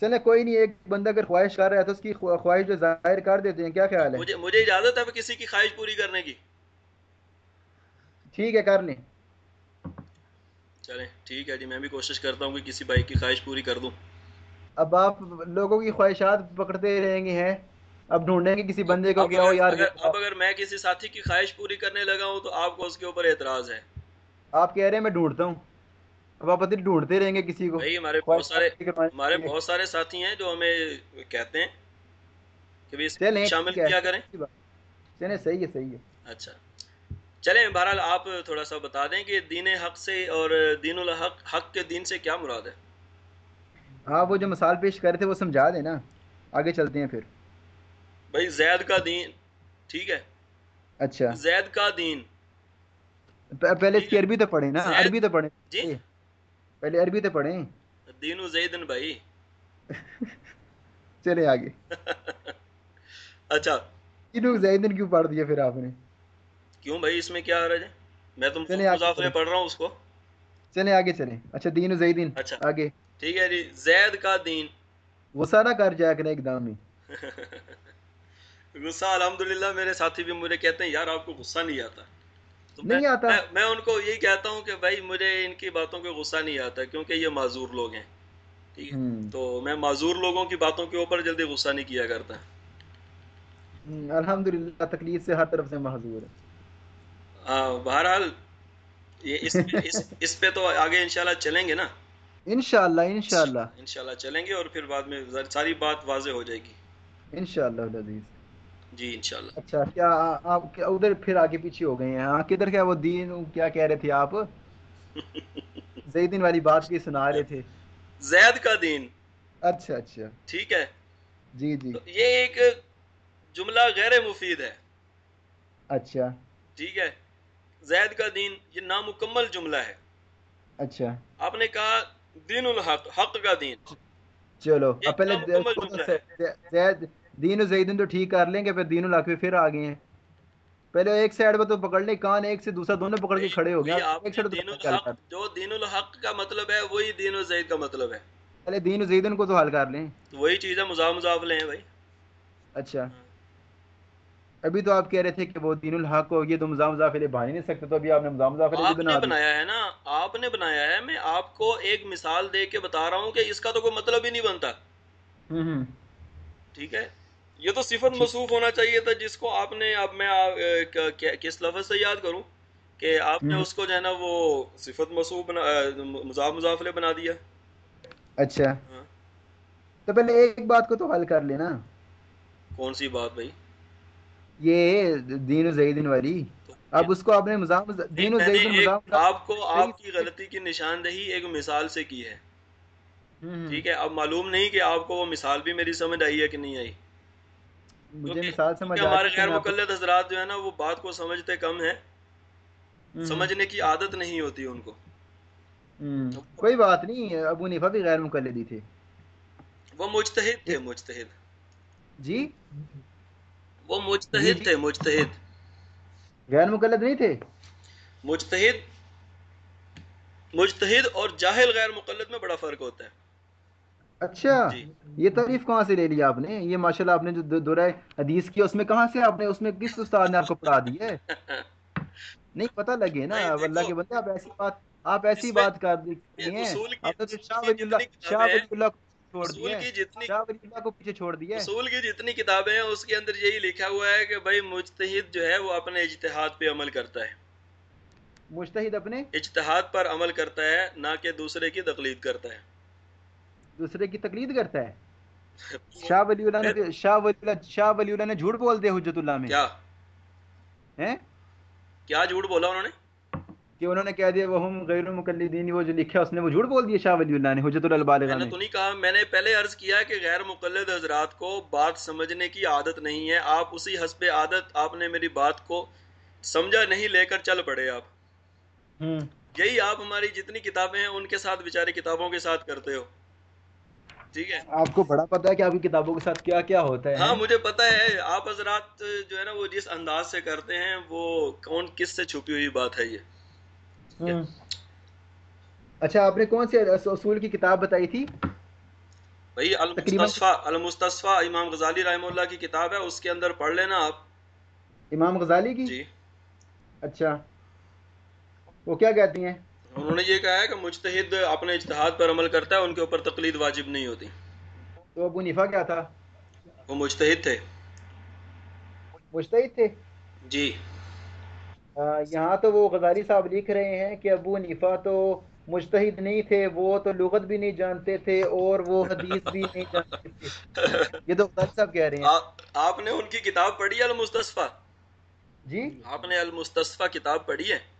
چلے کوئی نہیں ایک بندہ اگر خواہش کر رہا ہے تو اس کی خوا- خواہش جو ظاہر کر دیتے ہیں کیا خیال ہے؟ مجھے مجھے اجازت ہے کسی کی خواہش پوری کرنے کی۔ ٹھیک ہے کر لیں۔ چلیں ٹھیک ہے جی میں بھی کوشش کرتا ہوں کہ کسی بھائی کی خواہش پوری کر دوں۔ اب آپ لوگوں کی خواہشات پکڑتے رہیں گے ہیں۔ اب ڈھونڈیں گے کسی بندے کو او اگر, یار اب اگر میں کسی ساتھی کی خواہش پوری کرنے لگا ہوں تو آپ کو اس کے اوپر اعتراض ہے۔ آپ کہہ رہے ہیں میں ڈھونڈتا ہوں۔ اب آپ پتہ ڈھونڈتے رہیں گے کسی کو۔ بھائی ہمارے بہت سارے ہمارے۔ بہت سارے ساتھی ہیں جو ہمیں کہتے ہیں کہ بھی اس میں شامل کیا کریں۔ چلیں صحیح ہے صحیح ہے۔ اچھا۔ چلیں بہرحال آپ تھوڑا سا بتا دیں کہ دین حق سے اور دین الحق حق کے دین سے کیا مراد ہے؟ آپ وہ جو مثال پیش کر رہے تھے وہ سمجھا دیں نا۔ آگے چلتے ہیں پھر۔ بھائی زید کا دین ٹھیک ہے۔ اچھا۔ زید کا دین۔ پہلے اس کی عربی تو پڑھیں نا۔ عربی تو پڑھیں۔ جی؟ پہلے عربی تو پڑھیں۔ دین و زیدن بھائی۔ <laughs> چلے آگے۔ <laughs> اچھا۔ تینوں زیدن کیوں پڑھ دیا پھر آپ نے؟ کیوں بھائی؟ اس میں کیا حرج ہے میں تو چلیں آگے مضاف میں۔ پڑھ رہا ہوں اس کو۔ چلیں آگے چلیں اچھا دین و زیدین اچھا۔ آگے۔ ٹھیک ہے جی۔ زید کا دین۔ غصہ نہ کر جایا کریں ایک دم ہی غصہ الحمدللہ میرے ساتھی بھی مجھے کہتے ہیں یار آپ کو غصہ نہیں آتا۔ میں- نہیں آتا۔ میں- ان کو یہی کہتا ہوں کہ بھائی مجھے ان کی باتوں پہ غصہ نہیں آتا کیونکہ یہ معذور لوگ ہیں۔ ٹھیک ہے؟ ہم، تو میں معذور لوگوں کی باتوں کے اوپر جلدی غصہ نہیں کیا کرتا۔ الحمدللہ تکلیف سے ہر طرف سے محضور ہے۔ بہرحال یہ اس اس اس پہ تو آگے انشاءاللہ چلیں گے نا۔ انشاءاللہ انشاءاللہ۔ انشاءاللہ چلیں گے اور پھر بعد میں ساری بات واضح ہو جائے گی۔ انشاءاللہ العزیز جی انشاءاللہ۔ اچھا کیا آپ ادھر پھر آگے پیچھے ہو گئے ہیں؟ ہاں کدھر کیا وہ دین کیا کہہ رہے تھے آپ؟ <laughs> زیدین والی بات کی سنا رہے تھے۔ زید کا دین۔ اچھا اچھا۔ ٹھیک ہے۔ جی جی۔ یہ ایک جملہ غیر مفید ہے۔ اچھا۔ ٹھیک ہے۔ زید کا دین یہ نامکمل جملہ ہے۔ اچھا۔ آپ نے کہا دین الحق حق کا دین۔ چلو پہلے۔ زید دین و زیدن تو ٹھیک کر لیں گے پھر دین الحق پہ پھر آ گئے ہیں۔ پہلے ایک سائڈ پہ تو پکڑ لیں کان ایک سے دوسرا دونوں پکڑ کے کھڑے ہو آپ ایک سائڈ جو دین الحق کا مطلب ہے وہی دین الزید کا مطلب ہے۔ پہلے دین و زیدن کو تو حل کر لیں۔ وہی چیز ہے مضاف مضاف لیں بھائی۔ اچھا۔ ابھی تو آپ کہہ رہے تھے کہ وہ دین الحق ہو یہ تو مزاح مضاف علیہ بنا نہیں سکتے تو ابھی آپ نے مزاح مضاف علیہ بنا دیا۔ بنایا ہے نا آپ نے بنایا ہے میں آپ کو ایک مثال دے کے بتا رہا ہوں کہ اس کا تو کوئی مطلب ہی نہیں بنتا۔ ٹھیک ہے؟ یہ تو صفت مصروف ہونا چاہیے تھا جس کو آپ نے اب میں کس لفظ سے یاد کروں؟ کہ آپ نے۔ اس کو جو ہے نا وہ صفت مصروف مضاف مضاف علیہ بنا دیا۔ اچھا۔ ہاں۔ تو پہلے ایک بات کو تو حل کر لینا۔ کون سی بات بھائی؟ یہ دین و زیدن والی۔ اب اس کو آپ نے مزاح دین و زیدن مزاح آپ کو آپ کی غلطی کی نشاندہی ایک مثال سے کی ہے۔ ٹھیک ہے اب معلوم نہیں کہ آپ کو وہ مثال بھی میری سمجھ آئی ہے کہ نہیں آئی۔ مجھے مثال سمجھ ہمارے غیر مقلد حضرات جو ہے نا وہ بات کو سمجھتے کم ہیں۔ سمجھنے کی عادت نہیں ہوتی ان کو۔ کوئی بات نہیں ابو نیفا بھی غیر مقلدی تھے۔ وہ مجتہد تھے مجتہد۔ جی؟ وہ جی مجتہد جی۔ تھے مجتہد۔ غیر مقلد نہیں تھے؟ مجتہد مجتہد اور جاہل غیر مقلد میں بڑا فرق ہوتا ہے۔ اچھا جی۔ یہ تعریف کہاں سے لے لی آپ نے؟ یہ ماشاءاللہ آپ نے جو دو- دورہ حدیث کیا اس میں کہاں سے آپ نے اس میں کس استاد نے آپ کو پڑھا دی ہے؟ نہیں پتہ لگے نا اللہ کے بندے آپ ایسی بات آپ ایسی بات کر دی یہ ہیں آپ نے شاہ ولی اللہ شاہ ولی اللہ کو چھوڑ کی جتنی شاہ ولی اللہ کو پیچھے چھوڑ دیا ہے۔ اصول کی جتنی کتابیں ہیں اس کے اندر یہی لکھا ہوا ہے کہ بھائی مجتہد جو ہے وہ اپنے اجتہاد پہ عمل کرتا ہے۔ مجتہد اپنے؟ اجتہاد پر عمل کرتا ہے نہ کہ دوسرے کی تقلید کرتا ہے۔ دوسرے کی تقلید کرتا ہے۔ شاہ ولی اللہ نے شاہ ولی اللہ شاہ ولی اللہ نے جھوٹ بول دیا حجت اللہ میں۔ کیا؟ ہیں؟ کیا جھوٹ بولا انہوں نے؟ کہ انہوں نے کہہ دیا وہ ہم غیر المقلدین وہ جو لکھا اس نے وہ جھوٹ بول دیا شاہ ولی اللہ نے حجت میں البالغہ نے۔ تو نہیں کہا میں نے پہلے عرض کیا کہ غیر مقلد حضرات کو بات سمجھنے کی عادت نہیں ہے۔ آپ اسی حسب عادت آپ نے میری بات کو سمجھا نہیں لے کر چل پڑے آپ۔ یہی آپ ہماری جتنی کتابیں ہیں ان کے ساتھ بیچارے کتابوں کے ساتھ کرتے ہو۔ ٹھیک ہے۔ آپ کو بڑا پتا ہے کہ آپ کی کتابوں کے ساتھ کیا کیا ہوتا ہے۔ ہاں؟ مجھے پتا ہے آپ حضرات جو ہے نا وہ جس انداز سے کرتے ہیں وہ کون کس سے چھپی ہوئی بات ہے یہ؟ ہوں اچھا آپ نے کون سے اصول کی کتاب بتائی تھی؟ بھائی المستصفیٰ المستصفیٰ امام غزالی رحمہ اللہ کی کتاب ہے اس کے اندر پڑھ لینا آپ۔ امام غزالی کی؟ جی۔ اچھا۔ وہ کیا کہتی ہیں؟ انہوں نے یہ کہا ہے کہ مجتہد اپنے اجتہاد پر عمل کرتا ہے ان کے اوپر تقلید واجب نہیں ہوتی۔ تو ابو نیفا کیا تھا؟ وہ مجتہد تھے۔ مجتہد تھے؟ جی۔ یہاں تو وہ غزالی صاحب لکھ رہے ہیں کہ ابو نیفا تو مجتہد نہیں تھے وہ تو لغت بھی نہیں جانتے تھے اور وہ حدیث بھی نہیں جانتے تھے۔ <laughs> یہ تو غزالی صاحب کہہ رہے ہیں۔ آپ آپ نے ان کی کتاب پڑھی ہے المستصفیٰ جی؟ آپ نے المستصفیٰ کتاب پڑھی ہے؟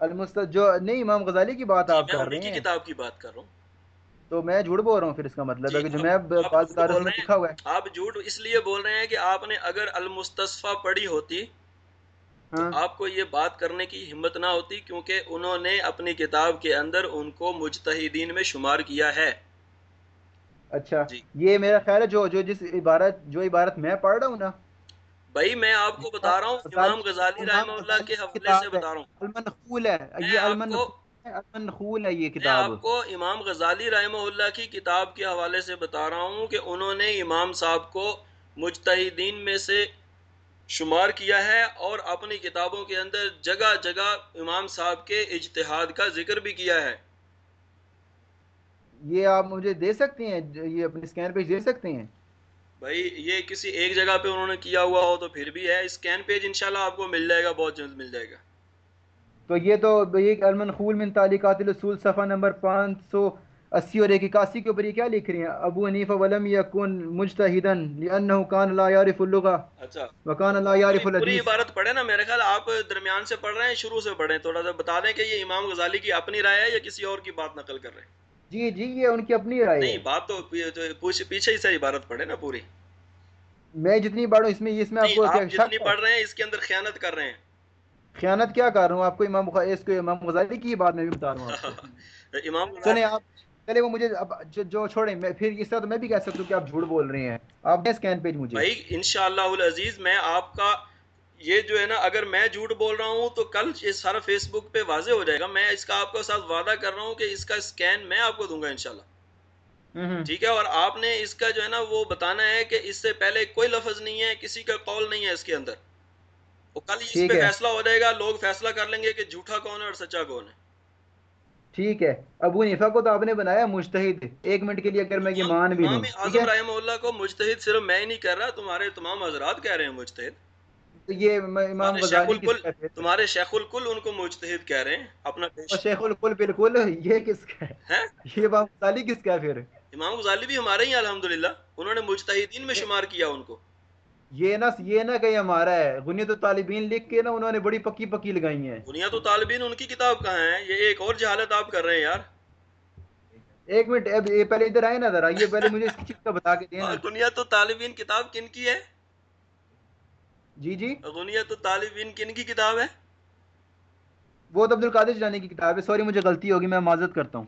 المست جو نہیں امام غزالی کی بات جی آپ کر رہے ہیں۔ کتاب کی بات کر رہا ہوں۔ تو میں جھوٹ بول رہا ہوں پھر اس کا مطلب ہے جی کہ جو میں بول اس میں لکھا ہوا ہے۔ آپ جھوٹ اس لیے بول رہے ہیں کہ آپ نے اگر المستصفیٰ پڑھی ہوتی تو ہاں۔ آپ کو یہ بات کرنے کی ہمت نہ ہوتی کیونکہ انہوں نے اپنی کتاب کے اندر ان کو مجتہدین میں شمار کیا ہے۔ اچھا جی۔ یہ میرا خیال ہے جو جو جس عبارت جو عبارت میں پڑھ رہا ہوں نا بھائی میں آپ کو بتا رہا ہوں امام غزالی رحمہ اللہ کے حوالے سے بتا رہا ہوں۔ المنخول ہے یہ المنخول ہے یہ کتاب۔ آپ کو امام غزالی رحمہ اللہ کی کتاب کے حوالے سے بتا رہا ہوں کہ انہوں نے امام صاحب کو مجتہدین میں سے شمار کیا ہے اور اپنی کتابوں کے اندر جگہ جگہ امام صاحب کے اجتہاد کا ذکر بھی کیا ہے۔ یہ آپ مجھے دے سکتے ہیں یہ اپنے اسکین پہ دے سکتے ہیں؟ بھائی یہ کسی ایک جگہ پہ انہوں نے کیا ہوا ہو تو پھر بھی ہے۔ اسکین پیج انشاءاللہ آپ کو مل جائے گا بہت جلد مل جائے گا۔ تو یہ تو یہ المنخول من تعلیقات الاصول صفحہ نمبر پانچ سو اسی اور ایک اکاسی کے اوپر یہ کیا لکھ رہی ہیں؟ ابو حنیفہ ولم یکن مجتہدن لانه كان لا يعرف اللغة اچھا۔ وكان لا پوری يعرف پوری عبارت پڑھے نا میرے خیال آپ درمیان سے پڑھ رہے ہیں شروع سے پڑھیں۔ تھوڑا سا بتا دیں کہ یہ امام غزالی کی اپنی رائے ہے یا کسی اور کی بات نقل کر رہے ہیں؟ جی جی یہ ان کی اپنی رائے نہیں بات تو پیچھے ہی سے عبارت پڑھے نا پوری۔ میں جتنی پڑھوں اس میں اس میں آپ کو جتنی پڑھ رہے ہیں اس کے اندر خیانت کر رہے ہیں۔ خیانت کیا کر رہا ہوں؟ آپ کو امام اس کو امام غزالی کی بات میں بھی بتا رہا ہوں <laughs> امام <laughs> چلیں آپ چلے وہ مجھے اب جو, چھوڑیں میں پھر اس طرح تو میں بھی کہہ سکتا ہوں کہ آپ جھوٹ بول رہے ہیں۔ آپ دیں اسکین پیج مجھے۔ بھائی انشاءاللہ العزیز میں آپ کا یہ جو ہے نا اگر میں جھوٹ بول رہا ہوں تو کل یہ سارا فیس بک پہ واضح ہو جائے گا۔ میں اس کا آپ کے ساتھ وعدہ کر رہا ہوں کہ اس کا اسکین میں آپ کو دوں گا انشاءاللہ۔ ہوں ہوں ٹھیک ہے اور آپ نے اس کا جو ہے نا وہ بتانا ہے کہ اس سے پہلے کوئی لفظ نہیں ہے کسی کا قول نہیں ہے اس کے اندر۔ وہ کل اس پہ فیصلہ ہو جائے گا لوگ فیصلہ کر لیں گے کہ جھوٹا کون ہے اور سچا کون ہے۔ ٹھیک ہے۔ ابو نیفا کو تو آپ نے بنایا مجتہد۔ ایک منٹ کے لیے اگر میں یہ مان بھی ٹھیک اعظم رحمہ اللہ کو مجتہد صرف میں ہی نہیں کہہ رہا تمہارے تمام حضرات کہہ رہے ہیں مجتہد۔ یہ امام تمہارے شیخ غزالی الکل تمہارے شیخ الکل ان کو مجتہد کہہ رہے ہیں اپنا شیخ القل بالکل یہ کس کا ہے؟ یہ امام غزالی کس کا ہے پھر؟ امام غزالی بھی ہمارے ہی الحمدللہ انہوں نے مجتہدین میں شمار کیا ان کو۔ یہ نہ یہ نہ کہ ہمارا ہے غنیت الطالبین لکھ کے نا انہوں نے بڑی پکی پکی لگائی ہیں۔ دنیا تو طالبین ان کی کتاب کہاں ہے؟ یہ ایک اور جہالت آپ کر رہے ہیں یار۔ ایک منٹ پہلے ادھر آئے نا ذرا یہ پہلے مجھے اس کی چیز کا بتا کے دیں۔ دنیا تو طالبین کتاب کن کی ہے؟ جی جی۔ غنیت تو طالبین کن کی کتاب ہے؟ وہ تو عبد القادر جانے کی کتاب ہے۔ سوری مجھے غلطی ہوگی میں معذرت کرتا ہوں۔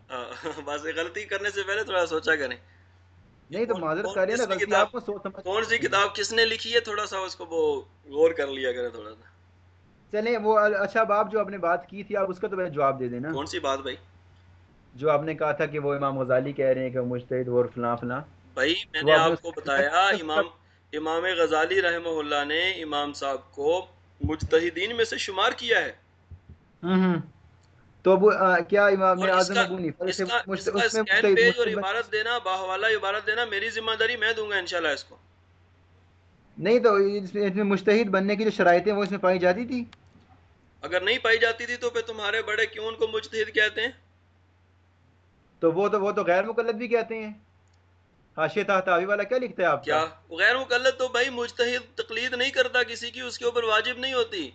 بس غلطی کرنے سے پہلے تھوڑا سوچا کریں۔ نہیں تو معذرت کر رہے ہیں نا غلطی آپ کو سوچ سمجھ کون سی کتاب کس نے لکھی ہے؟ تھوڑا سا اس کو وہ غور کر لیا کرے تھوڑا سا۔ چلیں وہ اچھا باپ جو آپ نے بات کی تھی آپ اس کا تو جواب دے دینا۔ کون سی بات بھائی؟ جو آپ نے کہا تھا کہ وہ امام غزالی کہہ رہے ہیں کہ مجتہد اور فلاں فلاں۔ بھائی میں نے آپ کو بتایا امام امام غزالی رحمہ اللہ نے امام صاحب کو مجتہدین میں سے شمار کیا ہے۔ تو ابو کیا امام اعظم ابو حنیفہ اس کا کا پیج اور عبارت دینا باہوالا عبارت دینا میری ذمہ داری میں دوں گا انشاءاللہ اس کو۔ نہیں تو اس میں مجتہد بننے کی جو شرائطیں وہ اس میں پائی جاتی تھی؟ اگر نہیں پائی جاتی تھی تو پھر تمہارے بڑے کیوں ان کو مجتہد کہتے ہیں؟ تو وہ تو وہ تو غیر مقلد بھی کہتے ہیں۔ حاشیہ تحتاوی والا کیا لکھتا ہے آپ کیا؟ غیر مقلد تو بھائی مجتہد تقلید نہیں کرتا کسی کی اس کے اوپر واجب نہیں ہوتی۔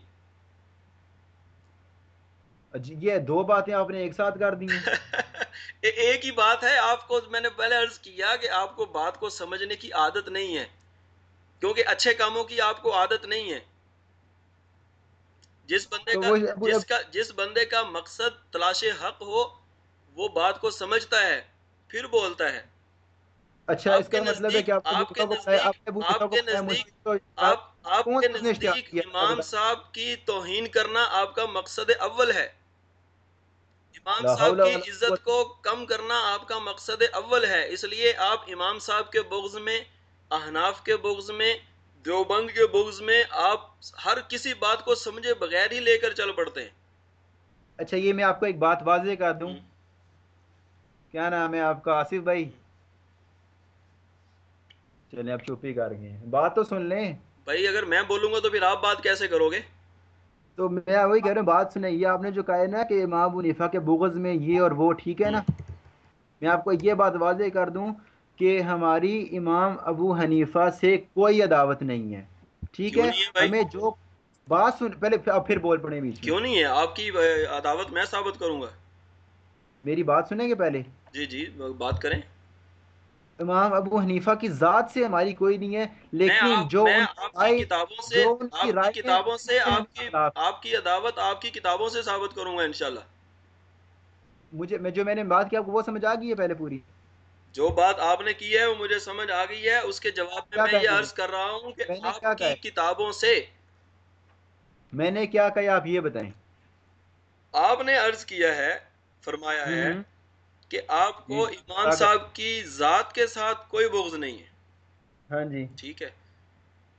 جی یہ دو باتیں آپ نے ایک ساتھ کر دی <laughs> ایک ہی بات ہے آپ کو میں نے پہلے عرض کیا کہ آپ کو بات کو سمجھنے کی عادت نہیں ہے۔ کیونکہ اچھے کاموں کی آپ کو عادت نہیں ہے۔ جس بندے کا جس کا جس بندے کا مقصد تلاش حق ہو وہ بات کو سمجھتا ہے پھر بولتا ہے۔ اچھا اس کا مطلب ہے کہ آپ کے نزدیک امام صاحب کی توہین کرنا آپ کا مقصد اول ہے۔ امام صاحب کی عزت کو کم کرنا آپ کا مقصد اول ہے۔ اس لیے آپ امام صاحب کے بغض میں احناف کے بغض میں دیوبند کے بغض میں آپ ہر کسی بات کو سمجھے بغیر ہی لے کر چل پڑتے ہیں۔ اچھا یہ میں آپ کو ایک بات واضح کر دوں۔ کیا نام ہے آپ کا؟ آصف بھائی۔ چلیں آپ چپ ہی کر گئے بات تو سن لیں۔ بھائی اگر میں بولوں گا تو پھر آپ بات کیسے کرو گے؟ تو میں وہی کہہ رہا ہوں بات سنیں۔ یہ آپ نے جو کہا ہے نا کہ امام ابو نیفا کے بغض میں یہ اور وہ ٹھیک ہے نا؟ میں آپ کو یہ بات واضح کر دوں کہ ہماری امام ابو حنیفہ سے کوئی عداوت نہیں ہے۔ ٹھیک ہے؟ ہمیں جو بات سن پہلے پھر بول پڑے بیچ کیوں نہیں ہے؟ آپ کی عداوت میں ثابت کروں گا۔ میری بات سنیں گے پہلے؟ جی جی بات کریں۔ امام ابو حنیفہ کی ذات سے ہماری کوئی نہیں ہے لیکن جو کتابوں سے کتابوں سے آپ کی آپ کی عداوت آپ کی کتابوں سے ثابت کروں گا انشاءاللہ۔ مجھے جو میں نے بات کیا وہ سمجھ آ گئی ہے پہلے پوری؟ جو بات آپ نے کی ہے وہ مجھے سمجھ آ گئی ہے۔ اس کے جواب میں میں یہ عرض کر رہا ہوں کہ آپ کی کتابوں سے میں نے کیا کہا آپ یہ بتائیں۔ آپ نے عرض کیا ہے فرمایا ہے کہ آپ کو امام صاحب کی ذات کے ساتھ کوئی بغض نہیں ہے۔ ہاں جی۔ ٹھیک ہے۔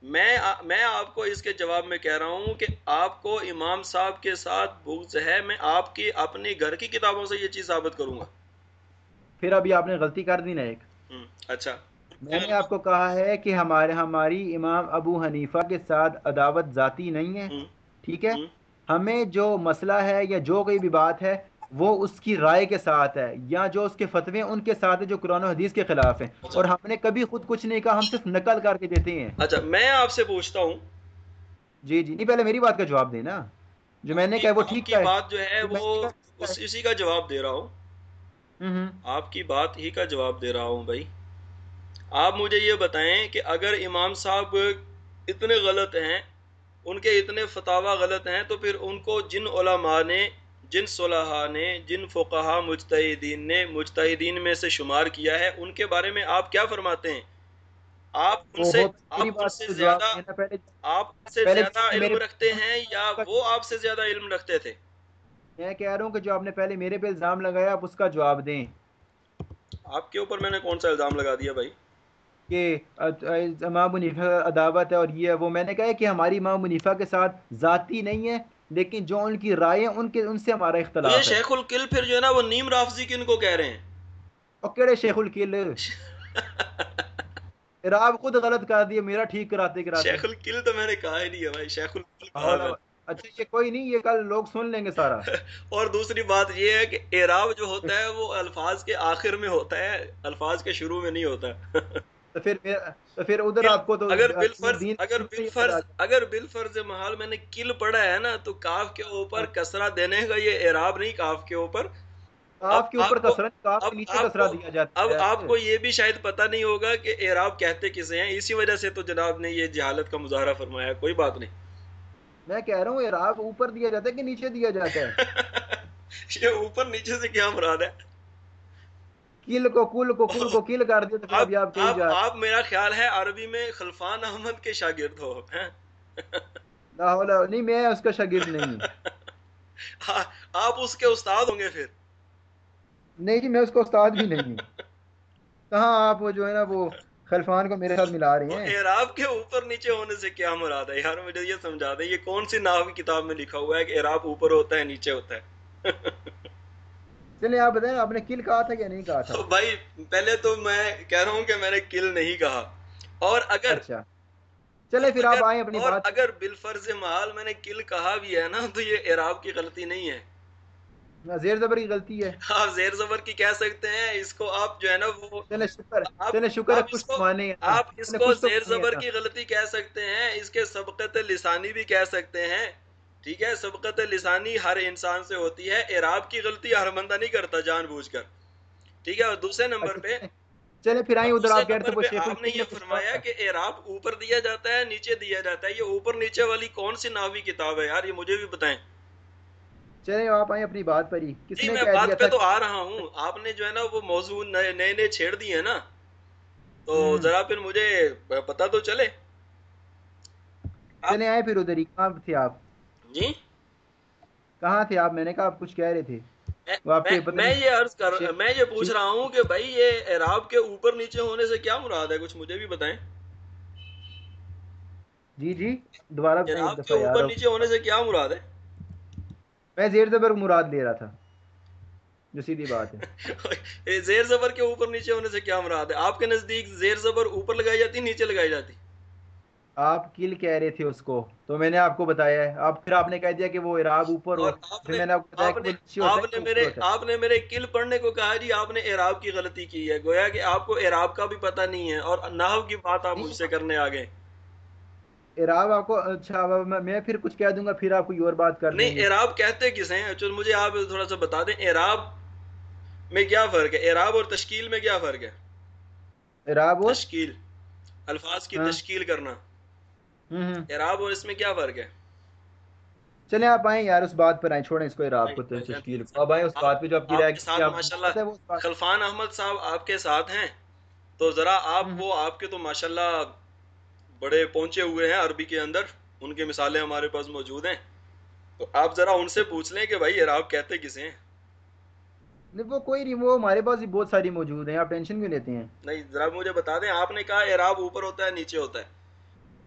میں میں آپ کو اس کے جواب میں کہہ رہا ہوں کہ آپ کو امام صاحب کے ساتھ بغض ہے میں آپ کی اپنی گھر کی کتابوں سے یہ چیز ثابت کروں گا۔ پھر ابھی آپ نے غلطی کر دی نا ایک۔ اچھا۔ میں نے آپ کو کہا ہے کہ ہمارے ہماری امام ابو حنیفہ کے ساتھ عداوت ذاتی نہیں ہے۔ ٹھیک ہے۔ ہمیں جو مسئلہ ہے یا جو کوئی بھی بات ہے وہ اس کی رائے کے ساتھ ہے یا جو اس کے فتوے ان کے ساتھ ہے جو قرآن و حدیث کے خلاف ہیں۔ اور ہم نے کبھی خود کچھ نہیں کہا ہم صرف نقل کر کے دیتے ہیں۔ اچھا میں آپ سے پوچھتا ہوں۔ جی جی۔ نہیں پہلے میری بات کا جواب دینا جو میں نے کہا وہ ٹھیک ہے۔ بات جو ہے وہ اسی کا جواب دے رہا ہوں۔ آپ کی بات ہی کا جواب دے رہا ہوں بھائی۔ آپ مجھے یہ بتائیں کہ اگر امام صاحب اتنے غلط ہیں ان کے اتنے فتوا غلط ہیں تو پھر ان کو جن علماء نے جن صلاحہ نے جن فقہ مجتہدین نے مجتہدین میں سے شمار کیا ہے ان کے بارے میں آپ کیا فرماتے ہیں؟ آپ ان سے آپ سے زیادہ آپ سے زیادہ علم رکھتے ہیں یا وہ آپ سے زیادہ علم رکھتے تھے؟ میں کہہ رہا ہوں کہ جو آپ نے پہلے میرے پہ الزام لگایا آپ اس کا جواب دیں۔ آپ کے اوپر میں نے کون سا الزام لگا دیا بھائی؟ کہ امام منیفا عداوت ہے اور یہ وہ میں نے کہا کہ ہماری امام منیفا کے ساتھ ذاتی نہیں ہے لیکن جو ان کی رائے ان کے ان سے ہمارا اختلاف یہ شیخ القل پھر جو ہے نا وہ نیم رافضی کن کو کہہ رہے ہیں؟ اور کیڑے شیخ القل آپ خود غلط کر دیا میرا ٹھیک کراتے کراتے۔ شیخ القل تو میں نے کہا ہی نہیں ہے بھائی شیخ القل اچھا یہ کوئی نہیں یہ کل لوگ سن لیں گے سارا۔ <laughs> اور دوسری بات یہ ہے کہ اعراب جو ہوتا ہے وہ الفاظ کے آخر میں ہوتا ہے الفاظ کے شروع میں نہیں ہوتا۔ <laughs> تو پھر تو پھر ادھر آپ کو تو اگر بالفرض اگر بالفرض اگر بالفرض محال میں نے کل پڑھا ہے نا تو کاف کے اوپر کسرہ دینے کا یہ اعراب نہیں کاف کے اوپر۔ کاف کے اوپر کسرہ کاف کے نیچے کسرہ دیا جاتا ہے۔ اب آپ کو یہ بھی شاید پتہ نہیں ہوگا کہ اعراب کہتے کسے ہیں۔ اسی وجہ سے تو جناب نے یہ جہالت کا مظاہرہ فرمایا کوئی بات نہیں۔ میں کہہ رہا ہوں اعراب اوپر دیا جاتا ہے کہ نیچے دیا جاتا ہے؟ <laughs> یہ اوپر نیچے سے کیا مراد ہے؟ کل کو کل کو کل کو کل کر دیا تو ابھی آپ کہیں جا آپ میرا خیال ہے عربی میں خلفان احمد کے شاگرد ہو نہیں میں اس کا شاگرد نہیں <laughs> آپ اس کے استاد ہوں گے پھر؟ نہیں جی میں اس کا استاد بھی نہیں کہاں آپ جو ہے نا وہ خلفان کو میرے ساتھ ملا رہے ہیں؟ اعراب کے اوپر نیچے ہونے سے کیا مراد ہے؟ یار مجھے یہ سمجھا دیں یہ کون سی ناوی کتاب میں لکھا ہوا ہے کہ اعراب اوپر ہوتا ہے نیچے ہوتا ہے؟ <laughs> چلیں آپ بتائیں آپ نے کل کہا تھا یا نہیں کہا تھا؟ <laughs> بھائی پہلے تو میں کہہ رہا ہوں کہ میں نے کل نہیں کہا۔ اور اگر اچھا۔ چلیں پھر آپ آئیں اپنی اور بات۔ اگر بالفرض محال میں نے کل کہا بھی ہے نا تو یہ اعراب کی غلطی نہیں ہے۔ زیر زبر کی غلطی ہے۔ <laughs> آپ زیر زبر کی کہہ سکتے ہیں اس کو آپ جو ہے نا وہ چلیں شکر چلیں شکر ہے آپ اس کو زیر زبر۔ کی غلطی کہہ سکتے ہیں اس کے سبقت لسانی بھی کہہ سکتے ہیں۔ ٹھیک ہے سبقت لسانی ہر انسان سے ہوتی ہے اعراب کی غلطی ہر بندہ نہیں کرتا جان بوجھ کر۔ ٹھیک ہے اور دوسرے نمبر اچھا، پہ چلیں پھر آئیں ادھر آپ آپ نے یہ فرمایا کہ اعراب اوپر دیا جاتا ہے نیچے دیا جاتا ہے یہ اوپر نیچے والی کون سی ناوی کتاب ہے یار؟ یہ مجھے بھی بتائیں۔ چلیں آپ آئیں اپنی بات پر ہی۔ کس جی نے میں کہہ دیا بات پہ تو آ رہا ہوں۔ آپ نے جو ہے نا وہ موضوع نئے نئے چھیڑ دیے ہیں نا۔ تو۔ ذرا پھر مجھے پتا تو چلے۔ چلیں آئیں پھر ادھر ہی۔ کہاں تھے آپ؟ جی؟ کہاں تھے آپ؟ میں نے کہا آپ کچھ کہہ رہے تھے۔ میں یہ عرض کر شیخ- میں یہ پوچھ رہا ہوں کہ بھائی یہ اعراب کے اوپر نیچے ہونے سے کیا مراد ہے؟ کچھ مجھے بھی بتائیں۔ جی جی دوبارہ اعراب کے اوپر نیچے ہونے سے کیا مراد ہے؟ میں زیر زبر مراد لے رہا تھا جو سیدھی بات ہے۔ <laughs> زیر زبر کے اوپر نیچے ہونے سے کیا مراد ہے؟ آپ کے نزدیک زیر زبر اوپر لگائی جاتی نیچے لگائی جاتی۔ آپ کل کہہ رہے تھے اس کو تو میں نے آپ کو بتایا ہے۔ آپ پھر آپ نے کہہ دیا کہ وہ عراب اوپر ہو پھر میں نے آپ کو بتایا آپ کہ نے وہ نیچے ہوتا ہے میرے آپ نے میرے کل پڑھنے کو کہا جی آپ نے اعراب کی غلطی کی ہے۔ گویا کہ آپ کو اعراب کا بھی پتہ نہیں ہے اور نحو کی بات آپ مجھ سے کرنے آ گئے عراب آپ کو اچھا میں- پھر کچھ کہہ دوں گا پھر آپ کوئی اور بات کر دیں نہیں گے۔ اعراب کہتے کس ہیں؟ چل مجھے آپ تھوڑا سا بتا دیں اعراب میں کیا فرق ہے؟ اعراب اور تشکیل میں کیا فرق ہے؟ عراب اور؟ تشکیل الفاظ کی ہاں۔ تشکیل کرنا۔ اعراب اور اس میں کیا فرق ہے؟ چلیں آپ آئیں یار اس بات پر آئیں چھوڑیں اس کو عراب کو تو تشکیل۔ اب آئیں اس بات پہ جو آپ کی کے ساتھ ماشاءاللہ خلفان احمد صاحب آپ کے ساتھ ہیں۔ تو ذرا آپ۔ وہ آپ کے تو ماشاءاللہ بڑے پہنچے ہوئے ہیں عربی کے اندر۔ ان کی مثالیں ہمارے پاس موجود ہیں۔ تو آپ ذرا ان سے پوچھ لیں کہ بھائی اعراب کہتے کسے ہیں؟ نہیں وہ کوئی نہیں وہ ہمارے پاس بھی بہت ساری موجود ہیں آپ ٹینشن کیوں لیتے ہیں؟ نہیں ذرا مجھے بتا دیں آپ نے کہا اعراب اوپر ہوتا ہے نیچے ہوتا ہے۔